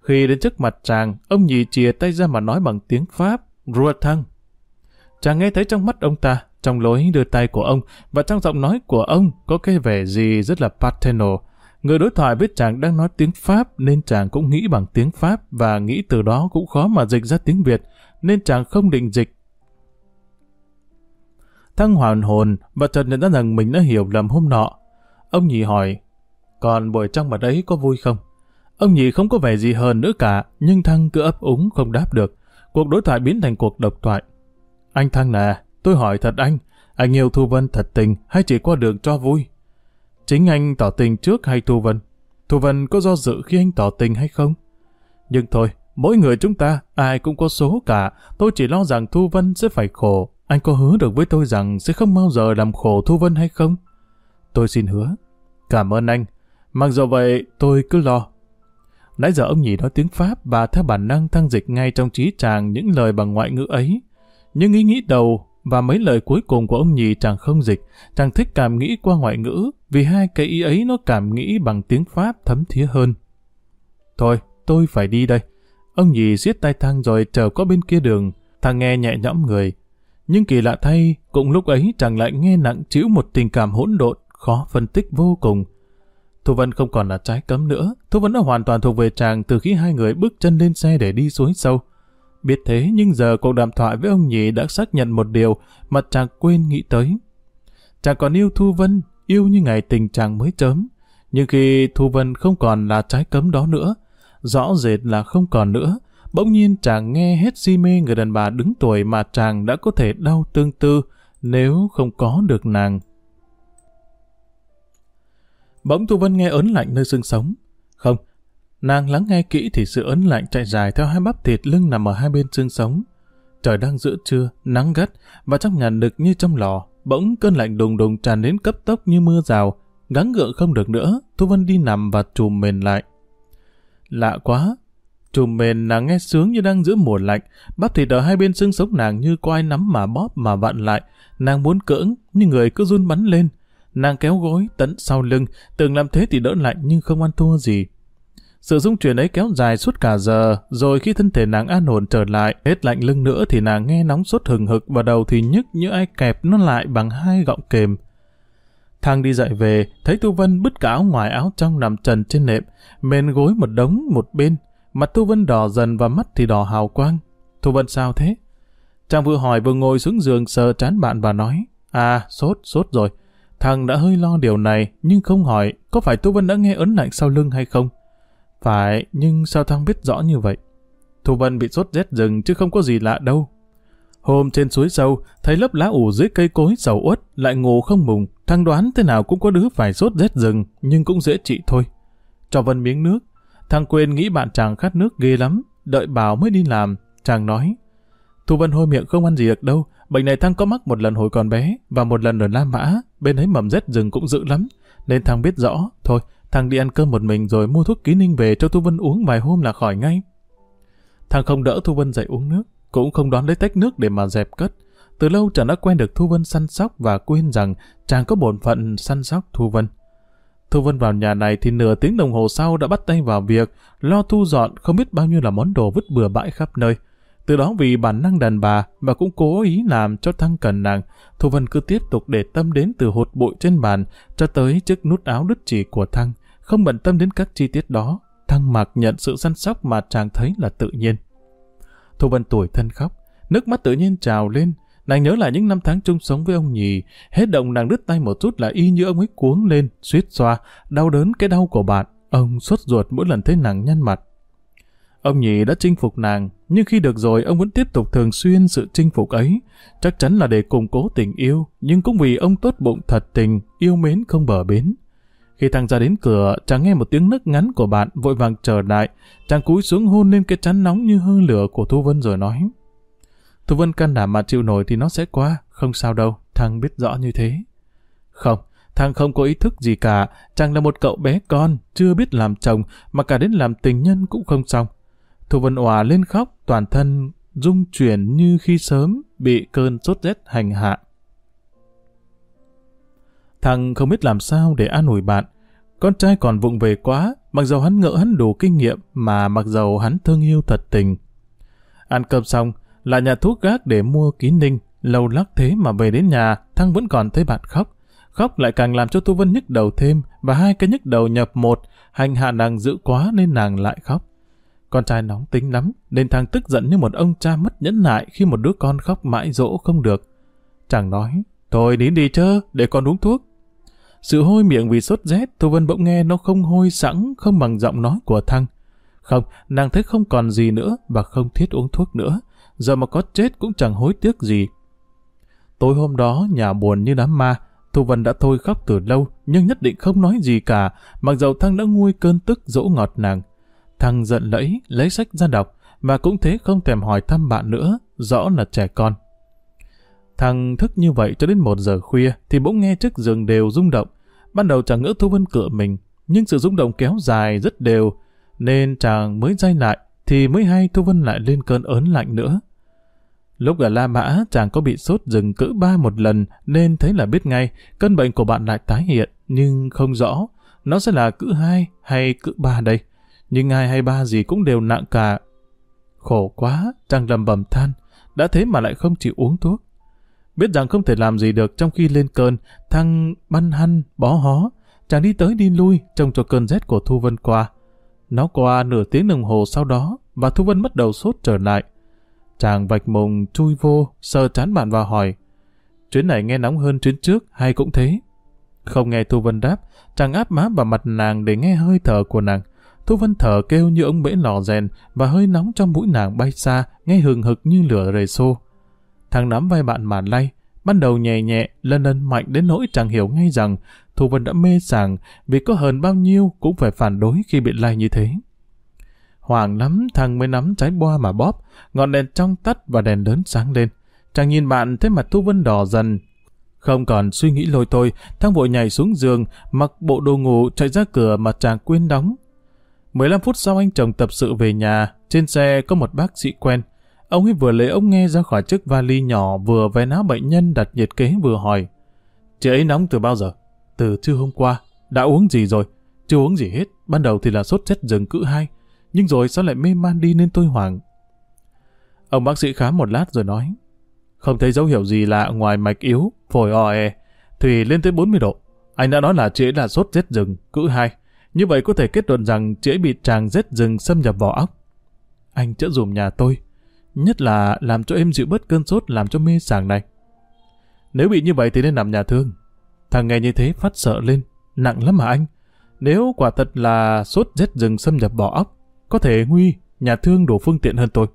Khi đến trước mặt chàng, ông nhì chìa tay ra mà nói bằng tiếng Pháp, ruột thăng. Chàng nghe thấy trong mắt ông ta, trong lối đưa tay của ông và trong giọng nói của ông có cái vẻ gì rất là paternal. Người đối thoại với chàng đang nói tiếng Pháp nên chàng cũng nghĩ bằng tiếng Pháp và nghĩ từ đó cũng khó mà dịch ra tiếng Việt nên chàng không định dịch. Thăng hoàn hồn và chợt nhận ra rằng mình đã hiểu lầm hôm nọ. Ông nhì hỏi, còn buổi trăng mặt ấy có vui không? Ông nhì không có vẻ gì hơn nữa cả, nhưng Thăng cứ ấp úng không đáp được. Cuộc đối thoại biến thành cuộc độc thoại. Anh Thăng nè, tôi hỏi thật anh, anh yêu Thu Vân thật tình hay chỉ qua đường cho vui? Chính anh tỏ tình trước hay Thu Vân? Thu Vân có do dự khi anh tỏ tình hay không? Nhưng thôi, mỗi người chúng ta, ai cũng có số cả. Tôi chỉ lo rằng Thu Vân sẽ phải khổ. Anh có hứa được với tôi rằng sẽ không bao giờ làm khổ Thu Vân hay không? Tôi xin hứa. Cảm ơn anh. Mặc dù vậy, tôi cứ lo. Nãy giờ ông nhỉ nói tiếng Pháp và theo bản năng thăng dịch ngay trong trí chàng những lời bằng ngoại ngữ ấy. Nhưng ý nghĩ đầu và mấy lời cuối cùng của ông nhì chàng không dịch, chàng thích cảm nghĩ qua ngoại ngữ, vì hai cái ý ấy nó cảm nghĩ bằng tiếng Pháp thấm thía hơn. Thôi, tôi phải đi đây. Ông nhì siết tay thang rồi chờ qua bên kia đường, thằng nghe nhẹ nhõm người. Nhưng kỳ lạ thay, cũng lúc ấy chàng lại nghe nặng chịu một tình cảm hỗn độn, khó phân tích vô cùng. Thu Vân không còn là trái cấm nữa, Thu Vân đã hoàn toàn thuộc về chàng từ khi hai người bước chân lên xe để đi xuống sâu. Biết thế nhưng giờ cuộc đàm thoại với ông nhị đã xác nhận một điều mà chàng quên nghĩ tới. Chàng còn yêu Thu Vân, yêu như ngày tình chàng mới chớm. Nhưng khi Thu Vân không còn là trái cấm đó nữa, rõ rệt là không còn nữa, bỗng nhiên chàng nghe hết si mê người đàn bà đứng tuổi mà chàng đã có thể đau tương tư nếu không có được nàng. Bỗng Thu Vân nghe ớn lạnh nơi xương sống. Không, nàng lắng nghe kỹ thì sự ấn lạnh chạy dài theo hai bắp thịt lưng nằm ở hai bên xương sống. Trời đang giữa trưa, nắng gắt, và trong nhà nực như trong lò, bỗng cơn lạnh đùng đùng tràn đến cấp tốc như mưa rào. Gắng gượng không được nữa, Thu Vân đi nằm và trùm mền lại. Lạ quá, trùm mền nàng nghe sướng như đang giữa mùa lạnh, bắp thịt ở hai bên xương sống nàng như có ai nắm mà bóp mà vặn lại. Nàng muốn cưỡng, nhưng người cứ run bắn lên. Nàng kéo gối tấn sau lưng, tưởng làm thế thì đỡ lạnh nhưng không ăn thua gì. Sự dung chuyển ấy kéo dài suốt cả giờ, rồi khi thân thể nàng an ổn trở lại, hết lạnh lưng nữa thì nàng nghe nóng sốt hừng hực và đầu thì nhức như ai kẹp nó lại bằng hai gọng kềm. Thang đi dậy về, thấy Tu Vân bứt cả áo ngoài áo trong nằm trần trên nệm, mền gối một đống một bên, mặt Tu Vân đỏ dần và mắt thì đỏ hào quang. Tu Vân sao thế? Chàng vừa hỏi vừa ngồi xuống giường sờ trán bạn và nói, à, sốt, sốt rồi. Thằng đã hơi lo điều này, nhưng không hỏi có phải Tu Vân đã nghe ấn lạnh sau lưng hay không. Phải, nhưng sao thằng biết rõ như vậy? Thu Vân bị sốt rét rừng chứ không có gì lạ đâu. Hôm trên suối sâu, thấy lớp lá ủ dưới cây cối sầu uất, lại ngủ không mùng. Thằng đoán thế nào cũng có đứa phải sốt rét rừng, nhưng cũng dễ trị thôi. Cho Vân miếng nước. Thằng quên nghĩ bạn chàng khát nước ghê lắm, đợi bảo mới đi làm. Chàng nói, Thu Vân hôi miệng không ăn gì được đâu, bệnh này thằng có mắc một lần hồi còn bé, và một lần ở La Mã, bên ấy mầm rét rừng cũng dữ lắm, nên thằng biết rõ, thôi, thằng đi ăn cơm một mình rồi mua thuốc ký ninh về cho Thu Vân uống vài hôm là khỏi ngay. Thằng không đỡ Thu Vân dậy uống nước, cũng không đón lấy tách nước để mà dẹp cất. Từ lâu chàng đã quen được Thu Vân săn sóc và quên rằng chàng có bổn phận săn sóc Thu Vân. Thu Vân vào nhà này thì nửa tiếng đồng hồ sau đã bắt tay vào việc, lo thu dọn không biết bao nhiêu là món đồ vứt bừa bãi khắp nơi. Từ đó vì bản năng đàn bà mà cũng cố ý làm cho Thăng cần nàng, Thu Vân cứ tiếp tục để tâm đến từ hột bụi trên bàn cho tới chiếc nút áo đứt chỉ của Thăng, không bận tâm đến các chi tiết đó. Thăng mặc nhận sự săn sóc mà chàng thấy là tự nhiên. Thu Vân tuổi thân khóc, nước mắt tự nhiên trào lên, nàng nhớ lại những năm tháng chung sống với ông nhì, hết động nàng đứt tay một chút là y như ông ấy cuống lên, suýt xoa, đau đớn cái đau của bạn, ông suốt ruột mỗi lần thấy nàng nhăn mặt. Ông nhì đã chinh phục nàng, nhưng khi được rồi ông vẫn tiếp tục thường xuyên sự chinh phục ấy, chắc chắn là để củng cố tình yêu, nhưng cũng vì ông tốt bụng thật tình, yêu mến không bờ bến. Khi thằng ra đến cửa, chàng nghe một tiếng nức ngắn của bạn vội vàng trở lại, chàng cúi xuống hôn lên cái chắn nóng như hương lửa của Thu Vân rồi nói. Thu Vân can đảm mà chịu nổi thì nó sẽ qua, không sao đâu, thằng biết rõ như thế. Không, thằng không có ý thức gì cả, chàng là một cậu bé con, chưa biết làm chồng, mà cả đến làm tình nhân cũng không xong. Thu Vân òa lên khóc, toàn thân rung chuyển như khi sớm bị cơn sốt rét hành hạ. Thằng không biết làm sao để an ủi bạn. Con trai còn vụng về quá, mặc dầu hắn ngỡ hắn đủ kinh nghiệm mà mặc dầu hắn thương yêu thật tình. Ăn cơm xong, là nhà thuốc gác để mua kín ninh. Lâu lắc thế mà về đến nhà, Thăng vẫn còn thấy bạn khóc. Khóc lại càng làm cho Thu Vân nhức đầu thêm và hai cái nhức đầu nhập một, hành hạ nàng dữ quá nên nàng lại khóc. Con trai nóng tính lắm, nên thằng tức giận như một ông cha mất nhẫn nại khi một đứa con khóc mãi dỗ không được. Chàng nói, thôi đến đi chơ, để con uống thuốc. Sự hôi miệng vì sốt rét, Thu Vân bỗng nghe nó không hôi sẵn, không bằng giọng nói của Thăng. Không, nàng thấy không còn gì nữa và không thiết uống thuốc nữa. Giờ mà có chết cũng chẳng hối tiếc gì. Tối hôm đó, nhà buồn như đám ma, Thu Vân đã thôi khóc từ lâu, nhưng nhất định không nói gì cả, mặc dầu Thăng đã nguôi cơn tức dỗ ngọt nàng. Thằng giận lẫy, lấy sách ra đọc, và cũng thế không thèm hỏi thăm bạn nữa, rõ là trẻ con. Thằng thức như vậy cho đến một giờ khuya, thì bỗng nghe chiếc giường đều rung động. Ban đầu chàng ngỡ Thu Vân cựa mình, nhưng sự rung động kéo dài rất đều, nên chàng mới dây lại, thì mới hay Thu Vân lại lên cơn ớn lạnh nữa. Lúc ở La Mã, chàng có bị sốt rừng cỡ ba một lần, nên thấy là biết ngay, cơn bệnh của bạn lại tái hiện, nhưng không rõ, nó sẽ là cữ hai hay cữ ba đây nhưng hai hay ba gì cũng đều nặng cả. Khổ quá, chàng lầm bầm than, đã thế mà lại không chịu uống thuốc. Biết rằng không thể làm gì được trong khi lên cơn, thăng băn hăn, bó hó, chàng đi tới đi lui trông cho cơn rét của Thu Vân qua. Nó qua nửa tiếng đồng hồ sau đó, và Thu Vân bắt đầu sốt trở lại. Chàng vạch mùng chui vô, sờ chán bạn và hỏi, chuyến này nghe nóng hơn chuyến trước hay cũng thế? Không nghe Thu Vân đáp, chàng áp má vào mặt nàng để nghe hơi thở của nàng. Thu Vân thở kêu như ông bể lò rèn và hơi nóng trong mũi nàng bay xa, nghe hừng hực như lửa rề xô. Thằng nắm vai bạn mà lay, ban đầu nhẹ nhẹ, lần lần mạnh đến nỗi chẳng hiểu ngay rằng Thu Vân đã mê sảng vì có hờn bao nhiêu cũng phải phản đối khi bị lay như thế. Hoàng lắm thằng mới nắm trái boa mà bóp, ngọn đèn trong tắt và đèn lớn sáng lên. Chàng nhìn bạn thế mặt Thu Vân đỏ dần. Không còn suy nghĩ lôi thôi, thằng vội nhảy xuống giường, mặc bộ đồ ngủ chạy ra cửa mà chàng quên đóng, 15 phút sau anh chồng tập sự về nhà, trên xe có một bác sĩ quen. Ông ấy vừa lấy ống nghe ra khỏi chiếc vali nhỏ vừa vén áo bệnh nhân đặt nhiệt kế vừa hỏi. Chị ấy nóng từ bao giờ? Từ trưa hôm qua. Đã uống gì rồi? Chưa uống gì hết. Ban đầu thì là sốt rét rừng cữ hai. Nhưng rồi sao lại mê man đi nên tôi hoảng. Ông bác sĩ khám một lát rồi nói. Không thấy dấu hiệu gì lạ ngoài mạch yếu, phổi o e. Thủy lên tới 40 độ. Anh đã nói là chị ấy là sốt rét rừng, cữ hai. Như vậy có thể kết luận rằng chị ấy bị chàng rết rừng xâm nhập vào óc. Anh chữa dùm nhà tôi, nhất là làm cho em dịu bớt cơn sốt làm cho mê sảng này. Nếu bị như vậy thì nên nằm nhà thương. Thằng nghe như thế phát sợ lên, nặng lắm mà anh. Nếu quả thật là sốt rết rừng xâm nhập vào óc, có thể nguy, nhà thương đủ phương tiện hơn tôi.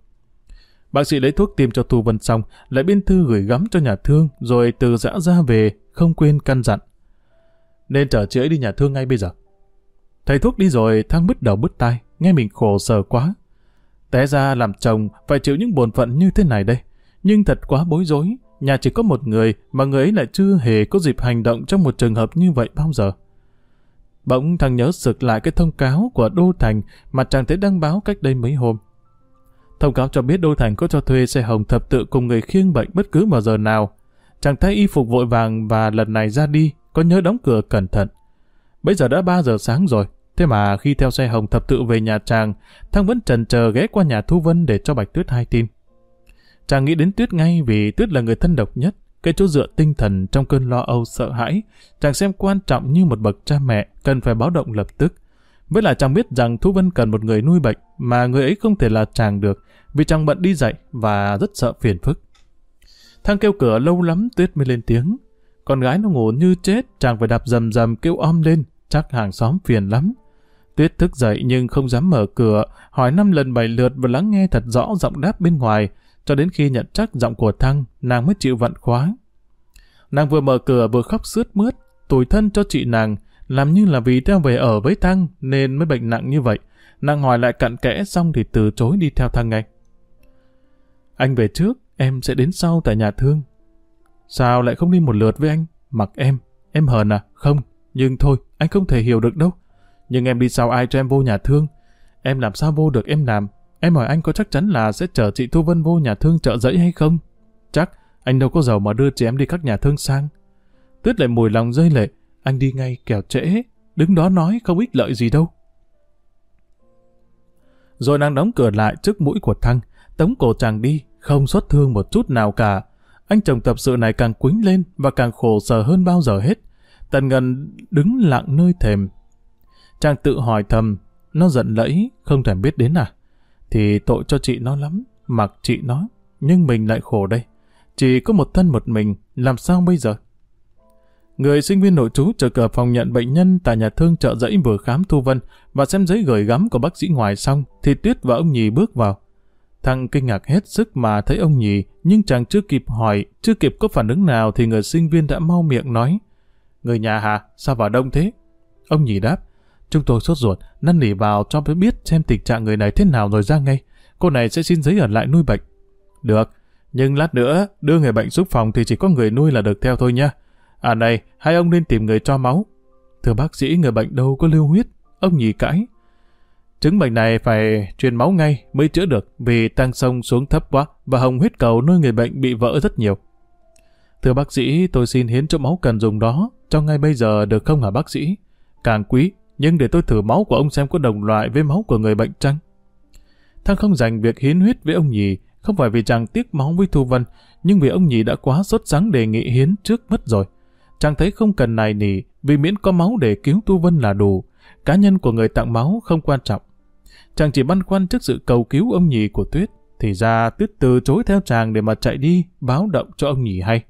Bác sĩ lấy thuốc tiêm cho Thu Vân xong, lại biên thư gửi gắm cho nhà thương, rồi từ dã ra về, không quên căn dặn. Nên chở chị ấy đi nhà thương ngay bây giờ. Thầy thuốc đi rồi, thang bứt đầu bứt tai, nghe mình khổ sở quá. Té ra làm chồng phải chịu những bổn phận như thế này đây. Nhưng thật quá bối rối, nhà chỉ có một người mà người ấy lại chưa hề có dịp hành động trong một trường hợp như vậy bao giờ. Bỗng thằng nhớ sực lại cái thông cáo của Đô Thành mà chàng thấy đăng báo cách đây mấy hôm. Thông cáo cho biết Đô Thành có cho thuê xe hồng thập tự cùng người khiêng bệnh bất cứ vào giờ nào. Chàng thấy y phục vội vàng và lần này ra đi, có nhớ đóng cửa cẩn thận. Bây giờ đã 3 giờ sáng rồi, thế mà khi theo xe hồng thập tự về nhà chàng, Thăng vẫn trần chờ ghé qua nhà Thu Vân để cho Bạch Tuyết hai tin. Chàng nghĩ đến Tuyết ngay vì Tuyết là người thân độc nhất, cái chỗ dựa tinh thần trong cơn lo âu sợ hãi, chàng xem quan trọng như một bậc cha mẹ, cần phải báo động lập tức. Với lại chàng biết rằng Thu Vân cần một người nuôi bệnh mà người ấy không thể là chàng được vì chàng bận đi dạy và rất sợ phiền phức. Thang kêu cửa lâu lắm Tuyết mới lên tiếng. Con gái nó ngủ như chết, chàng phải đạp dầm dầm kêu om lên, chắc hàng xóm phiền lắm. Tuyết thức dậy nhưng không dám mở cửa, hỏi năm lần bảy lượt và lắng nghe thật rõ giọng đáp bên ngoài, cho đến khi nhận chắc giọng của Thăng, nàng mới chịu vặn khóa. Nàng vừa mở cửa vừa khóc sướt mướt, tủi thân cho chị nàng, làm như là vì theo về ở với Thăng nên mới bệnh nặng như vậy. Nàng hỏi lại cặn kẽ xong thì từ chối đi theo Thăng ngay. Anh về trước, em sẽ đến sau tại nhà thương. Sao lại không đi một lượt với anh? Mặc em, em hờn à? Không, nhưng thôi, anh không thể hiểu được đâu. Nhưng em đi sau ai cho em vô nhà thương? Em làm sao vô được em làm? Em hỏi anh có chắc chắn là sẽ chở chị Thu Vân vô nhà thương trợ giấy hay không? Chắc, anh đâu có giàu mà đưa chị em đi các nhà thương sang. Tuyết lại mùi lòng rơi lệ, anh đi ngay kẻo trễ, đứng đó nói không ích lợi gì đâu. Rồi nàng đóng cửa lại trước mũi của Thăng, tống cổ chàng đi, không xuất thương một chút nào cả. Anh chồng tập sự này càng quính lên và càng khổ sở hơn bao giờ hết. Tần Ngân đứng lặng nơi thềm. Chàng tự hỏi thầm, nó giận lẫy, không thèm biết đến à? Thì tội cho chị nó lắm, mặc chị nó, nhưng mình lại khổ đây. Chỉ có một thân một mình, làm sao bây giờ? Người sinh viên nội trú chờ cờ phòng nhận bệnh nhân tại nhà thương chợ dãy vừa khám Thu Vân và xem giấy gửi gắm của bác sĩ ngoài xong thì Tuyết và ông Nhì bước vào. Thằng kinh ngạc hết sức mà thấy ông Nhì nhưng chàng chưa kịp hỏi, chưa kịp có phản ứng nào thì người sinh viên đã mau miệng nói Người nhà hả? Sao vào đông thế? Ông Nhì đáp Chúng tôi sốt ruột, năn nỉ vào cho mới biết xem tình trạng người này thế nào rồi ra ngay. Cô này sẽ xin giấy ở lại nuôi bệnh. Được, nhưng lát nữa đưa người bệnh xuống phòng thì chỉ có người nuôi là được theo thôi nha. À này, hai ông nên tìm người cho máu. Thưa bác sĩ, người bệnh đâu có lưu huyết. Ông nhì cãi. Chứng bệnh này phải truyền máu ngay mới chữa được vì tăng sông xuống thấp quá và hồng huyết cầu nơi người bệnh bị vỡ rất nhiều. Thưa bác sĩ, tôi xin hiến chỗ máu cần dùng đó cho ngay bây giờ được không hả bác sĩ? Càng quý, nhưng để tôi thử máu của ông xem có đồng loại với máu của người bệnh chăng? Thăng không dành việc hiến huyết với ông nhì, không phải vì chàng tiếc máu với Thu Vân, nhưng vì ông nhì đã quá sốt sáng đề nghị hiến trước mất rồi. Chàng thấy không cần này nỉ, vì miễn có máu để cứu Tu Vân là đủ. Cá nhân của người tặng máu không quan trọng. Chàng chỉ băn khoăn trước sự cầu cứu ông nhì của Tuyết, thì ra Tuyết từ chối theo chàng để mà chạy đi, báo động cho ông nhì hay.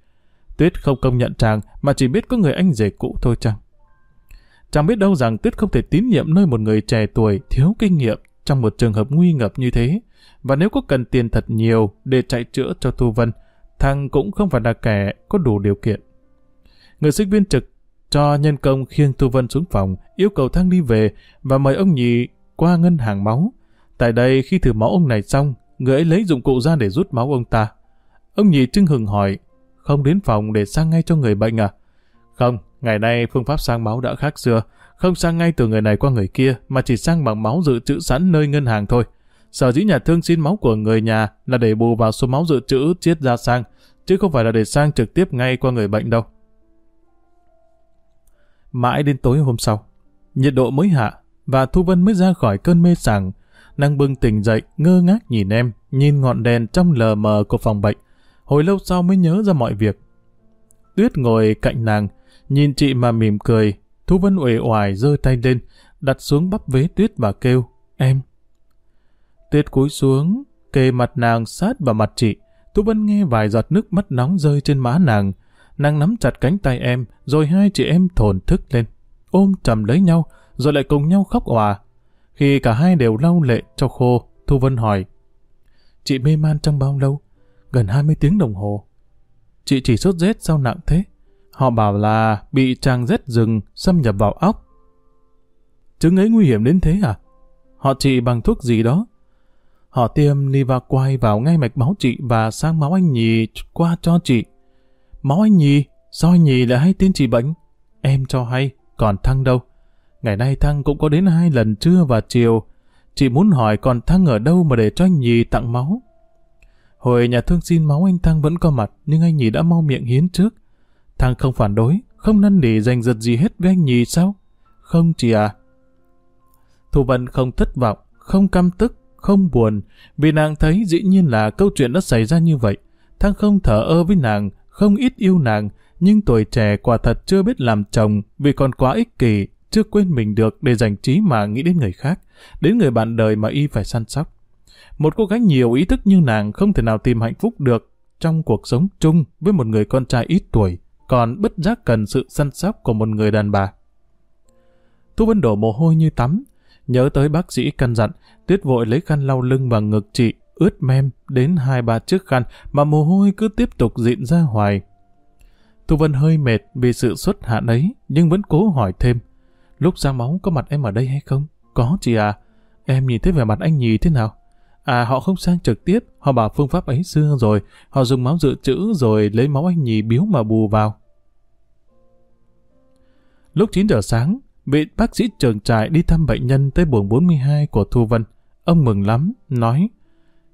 Tuyết không công nhận chàng, mà chỉ biết có người anh rể cũ thôi chăng. Chàng biết đâu rằng Tuyết không thể tín nhiệm nơi một người trẻ tuổi, thiếu kinh nghiệm trong một trường hợp nguy ngập như thế. Và nếu có cần tiền thật nhiều để chạy chữa cho Tu Vân, thằng cũng không phải là kẻ có đủ điều kiện. Người sinh viên trực cho nhân công khiêng Tu Vân xuống phòng, yêu cầu Thăng đi về và mời ông nhì qua ngân hàng máu. Tại đây khi thử máu ông này xong, người ấy lấy dụng cụ ra để rút máu ông ta. Ông nhì trưng hừng hỏi, không đến phòng để sang ngay cho người bệnh à? Không, ngày nay phương pháp sang máu đã khác xưa, không sang ngay từ người này qua người kia mà chỉ sang bằng máu dự trữ sẵn nơi ngân hàng thôi. Sở dĩ nhà thương xin máu của người nhà là để bù vào số máu dự trữ chiết ra sang, chứ không phải là để sang trực tiếp ngay qua người bệnh đâu. Mãi đến tối hôm sau, nhiệt độ mới hạ và Thu Vân mới ra khỏi cơn mê sảng. Nàng bừng tỉnh dậy, ngơ ngác nhìn em, nhìn ngọn đèn trong lờ mờ của phòng bệnh. Hồi lâu sau mới nhớ ra mọi việc. Tuyết ngồi cạnh nàng, nhìn chị mà mỉm cười. Thu Vân uể oải giơ tay lên, đặt xuống bắp vế Tuyết và kêu, em. Tuyết cúi xuống, kề mặt nàng sát vào mặt chị. Thu Vân nghe vài giọt nước mắt nóng rơi trên má nàng, nàng nắm chặt cánh tay em, rồi hai chị em thổn thức lên, ôm chầm lấy nhau, rồi lại cùng nhau khóc òa. Khi cả hai đều lau lệ cho khô, Thu Vân hỏi, Chị mê man trong bao lâu? Gần 20 tiếng đồng hồ. Chị chỉ sốt rét sao nặng thế? Họ bảo là bị trang rét rừng xâm nhập vào óc. Chứng ấy nguy hiểm đến thế à? Họ trị bằng thuốc gì đó? Họ tiêm quay vào ngay mạch máu chị và sang máu anh nhì qua cho chị. Máu anh nhì, sao anh nhì lại hay tin chị bệnh? Em cho hay, còn Thăng đâu? Ngày nay Thăng cũng có đến hai lần trưa và chiều. Chị muốn hỏi còn Thăng ở đâu mà để cho anh nhì tặng máu? Hồi nhà thương xin máu anh Thăng vẫn có mặt, nhưng anh nhì đã mau miệng hiến trước. Thăng không phản đối, không năn nỉ giành giật gì hết với anh nhì sao? Không chị à. Thu Vân không thất vọng, không căm tức, không buồn, vì nàng thấy dĩ nhiên là câu chuyện đã xảy ra như vậy. Thăng không thở ơ với nàng, không ít yêu nàng, nhưng tuổi trẻ quả thật chưa biết làm chồng vì còn quá ích kỷ, chưa quên mình được để dành trí mà nghĩ đến người khác, đến người bạn đời mà y phải săn sóc. Một cô gái nhiều ý thức như nàng không thể nào tìm hạnh phúc được trong cuộc sống chung với một người con trai ít tuổi, còn bất giác cần sự săn sóc của một người đàn bà. Thu Vân đổ mồ hôi như tắm, nhớ tới bác sĩ căn dặn, tuyết vội lấy khăn lau lưng và ngực chị, ướt mem đến hai ba chiếc khăn mà mồ hôi cứ tiếp tục dịn ra hoài. Thu Vân hơi mệt vì sự xuất hạn ấy, nhưng vẫn cố hỏi thêm. Lúc ra máu có mặt em ở đây hay không? Có chị à. Em nhìn thấy vẻ mặt anh nhì thế nào? À họ không sang trực tiếp, họ bảo phương pháp ấy xưa rồi, họ dùng máu dự trữ rồi lấy máu anh nhì biếu mà bù vào. Lúc 9 giờ sáng, vị bác sĩ trường trại đi thăm bệnh nhân tới buồng 42 của Thu Vân. Ông mừng lắm, nói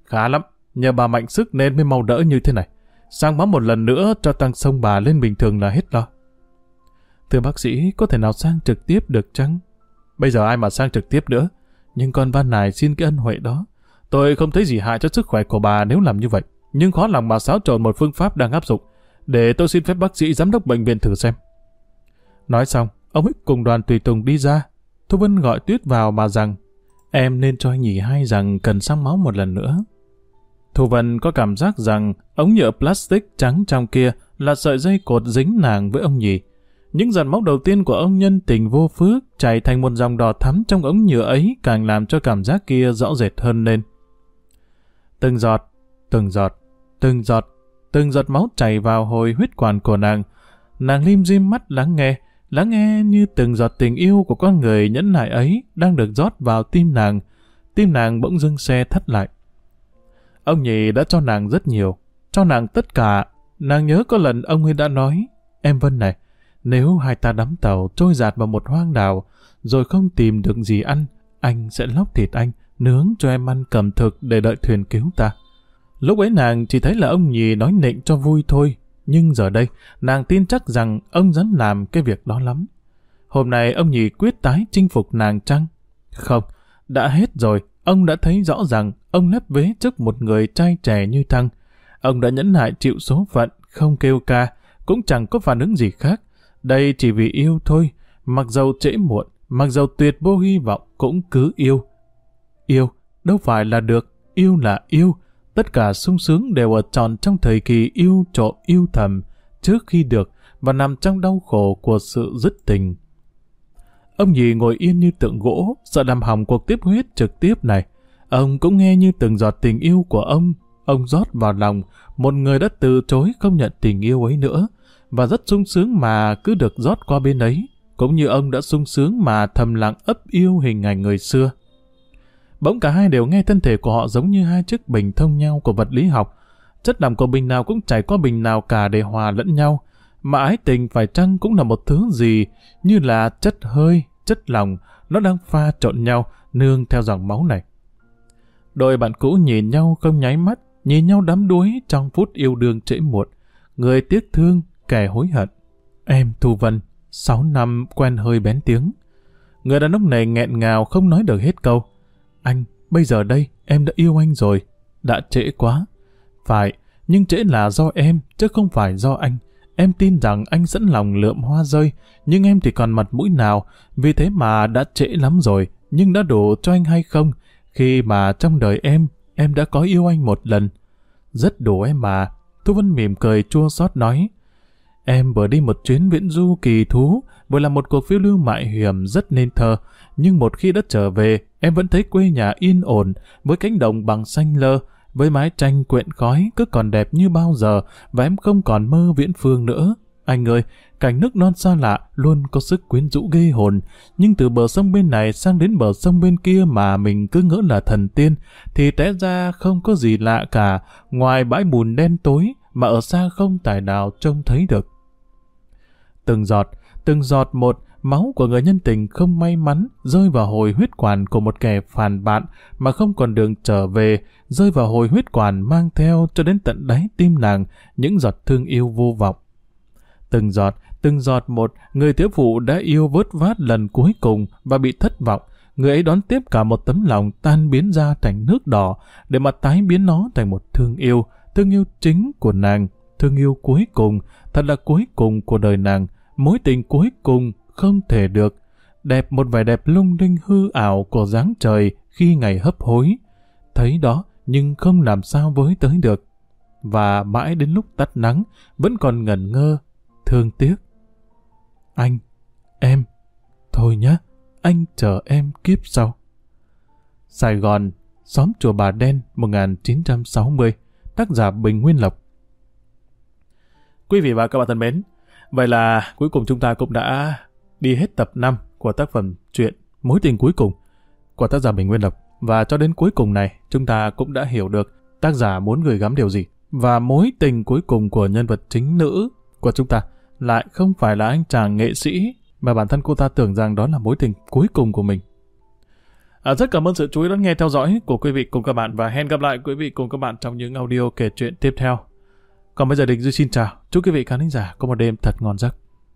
Khá lắm, nhờ bà mạnh sức nên mới mau đỡ như thế này. Sang máu một lần nữa cho tăng sông bà lên bình thường là hết lo. Thưa bác sĩ, có thể nào sang trực tiếp được chăng? Bây giờ ai mà sang trực tiếp nữa? Nhưng con van này xin cái ân huệ đó. Tôi không thấy gì hại cho sức khỏe của bà nếu làm như vậy. Nhưng khó lòng mà xáo trộn một phương pháp đang áp dụng. Để tôi xin phép bác sĩ giám đốc bệnh viện thử xem. Nói xong, ông Hích cùng đoàn tùy tùng đi ra. Thu Vân gọi Tuyết vào mà rằng em nên cho anh nhỉ hai rằng cần sang máu một lần nữa. Thu Vân có cảm giác rằng ống nhựa plastic trắng trong kia là sợi dây cột dính nàng với ông nhỉ. Những giọt máu đầu tiên của ông nhân tình vô phước chảy thành một dòng đỏ thắm trong ống nhựa ấy càng làm cho cảm giác kia rõ rệt hơn lên. Từng giọt, từng giọt, từng giọt, từng giọt máu chảy vào hồi huyết quản của nàng. Nàng lim dim mắt lắng nghe, lắng nghe như từng giọt tình yêu của con người nhẫn nại ấy đang được rót vào tim nàng. Tim nàng bỗng dưng xe thắt lại. Ông nhì đã cho nàng rất nhiều, cho nàng tất cả. Nàng nhớ có lần ông ấy đã nói, em Vân này, nếu hai ta đắm tàu trôi giạt vào một hoang đảo, rồi không tìm được gì ăn, anh sẽ lóc thịt anh, nướng cho em ăn cầm thực để đợi thuyền cứu ta. Lúc ấy nàng chỉ thấy là ông nhì nói nịnh cho vui thôi, nhưng giờ đây nàng tin chắc rằng ông dám làm cái việc đó lắm. Hôm nay ông nhì quyết tái chinh phục nàng chăng? Không, đã hết rồi, ông đã thấy rõ rằng ông lép vế trước một người trai trẻ như Thăng. Ông đã nhẫn nại chịu số phận, không kêu ca, cũng chẳng có phản ứng gì khác. Đây chỉ vì yêu thôi, mặc dầu trễ muộn, mặc dầu tuyệt vô hy vọng cũng cứ yêu. Yêu, đâu phải là được, yêu là yêu. Tất cả sung sướng đều ở tròn trong thời kỳ yêu trộm yêu thầm, trước khi được và nằm trong đau khổ của sự dứt tình. Ông nhì ngồi yên như tượng gỗ, sợ làm hỏng cuộc tiếp huyết trực tiếp này. Ông cũng nghe như từng giọt tình yêu của ông, ông rót vào lòng một người đã từ chối không nhận tình yêu ấy nữa, và rất sung sướng mà cứ được rót qua bên ấy, cũng như ông đã sung sướng mà thầm lặng ấp yêu hình ảnh người xưa. Bỗng cả hai đều nghe thân thể của họ giống như hai chiếc bình thông nhau của vật lý học. Chất lỏng của bình nào cũng chảy qua bình nào cả để hòa lẫn nhau. Mà ái tình phải chăng cũng là một thứ gì như là chất hơi, chất lòng, nó đang pha trộn nhau, nương theo dòng máu này. Đôi bạn cũ nhìn nhau không nháy mắt, nhìn nhau đắm đuối trong phút yêu đương trễ muộn. Người tiếc thương, kẻ hối hận. Em Thu Vân, 6 năm quen hơi bén tiếng. Người đàn ông này nghẹn ngào không nói được hết câu. Anh, bây giờ đây, em đã yêu anh rồi. Đã trễ quá. Phải, nhưng trễ là do em, chứ không phải do anh. Em tin rằng anh sẵn lòng lượm hoa rơi, nhưng em thì còn mặt mũi nào, vì thế mà đã trễ lắm rồi, nhưng đã đủ cho anh hay không, khi mà trong đời em, em đã có yêu anh một lần. Rất đủ em mà. Thu Vân mỉm cười chua xót nói, Em vừa đi một chuyến viễn du kỳ thú, vừa là một cuộc phiêu lưu mại hiểm rất nên thơ, nhưng một khi đã trở về, em vẫn thấy quê nhà yên ổn, với cánh đồng bằng xanh lơ, với mái tranh quyện khói cứ còn đẹp như bao giờ, và em không còn mơ viễn phương nữa. Anh ơi, cảnh nước non xa lạ luôn có sức quyến rũ ghê hồn, nhưng từ bờ sông bên này sang đến bờ sông bên kia mà mình cứ ngỡ là thần tiên, thì té ra không có gì lạ cả, ngoài bãi bùn đen tối mà ở xa không tài nào trông thấy được. Từng giọt, từng giọt một, máu của người nhân tình không may mắn rơi vào hồi huyết quản của một kẻ phản bạn mà không còn đường trở về, rơi vào hồi huyết quản mang theo cho đến tận đáy tim nàng những giọt thương yêu vô vọng. Từng giọt, từng giọt một, người thiếu phụ đã yêu vớt vát lần cuối cùng và bị thất vọng. Người ấy đón tiếp cả một tấm lòng tan biến ra thành nước đỏ để mà tái biến nó thành một thương yêu, thương yêu chính của nàng, thương yêu cuối cùng, thật là cuối cùng của đời nàng, mối tình cuối cùng không thể được. đẹp một vẻ đẹp lung linh hư ảo của dáng trời khi ngày hấp hối. Thấy đó, nhưng không làm sao với tới được. Và mãi đến lúc tắt nắng, vẫn còn ngẩn ngơ, thương tiếc. Anh, em, thôi nhá anh chờ em kiếp sau. Sài Gòn, xóm chùa Bà Đen 1960, tác giả Bình Nguyên Lộc. Quý vị và các bạn thân mến, vậy là cuối cùng chúng ta cũng đã đi hết tập 5 của tác phẩm truyện Mối tình cuối cùng của tác giả Bình Nguyên Lập. Và cho đến cuối cùng này, chúng ta cũng đã hiểu được tác giả muốn gửi gắm điều gì. Và mối tình cuối cùng của nhân vật chính nữ của chúng ta lại không phải là anh chàng nghệ sĩ mà bản thân cô ta tưởng rằng đó là mối tình cuối cùng của mình. À, rất cảm ơn sự chú ý lắng nghe theo dõi của quý vị cùng các bạn và hẹn gặp lại quý vị cùng các bạn trong những audio kể chuyện tiếp theo. Còn bây giờ Đình Duy xin chào. Chúc quý vị khán giả có một đêm thật ngon giấc.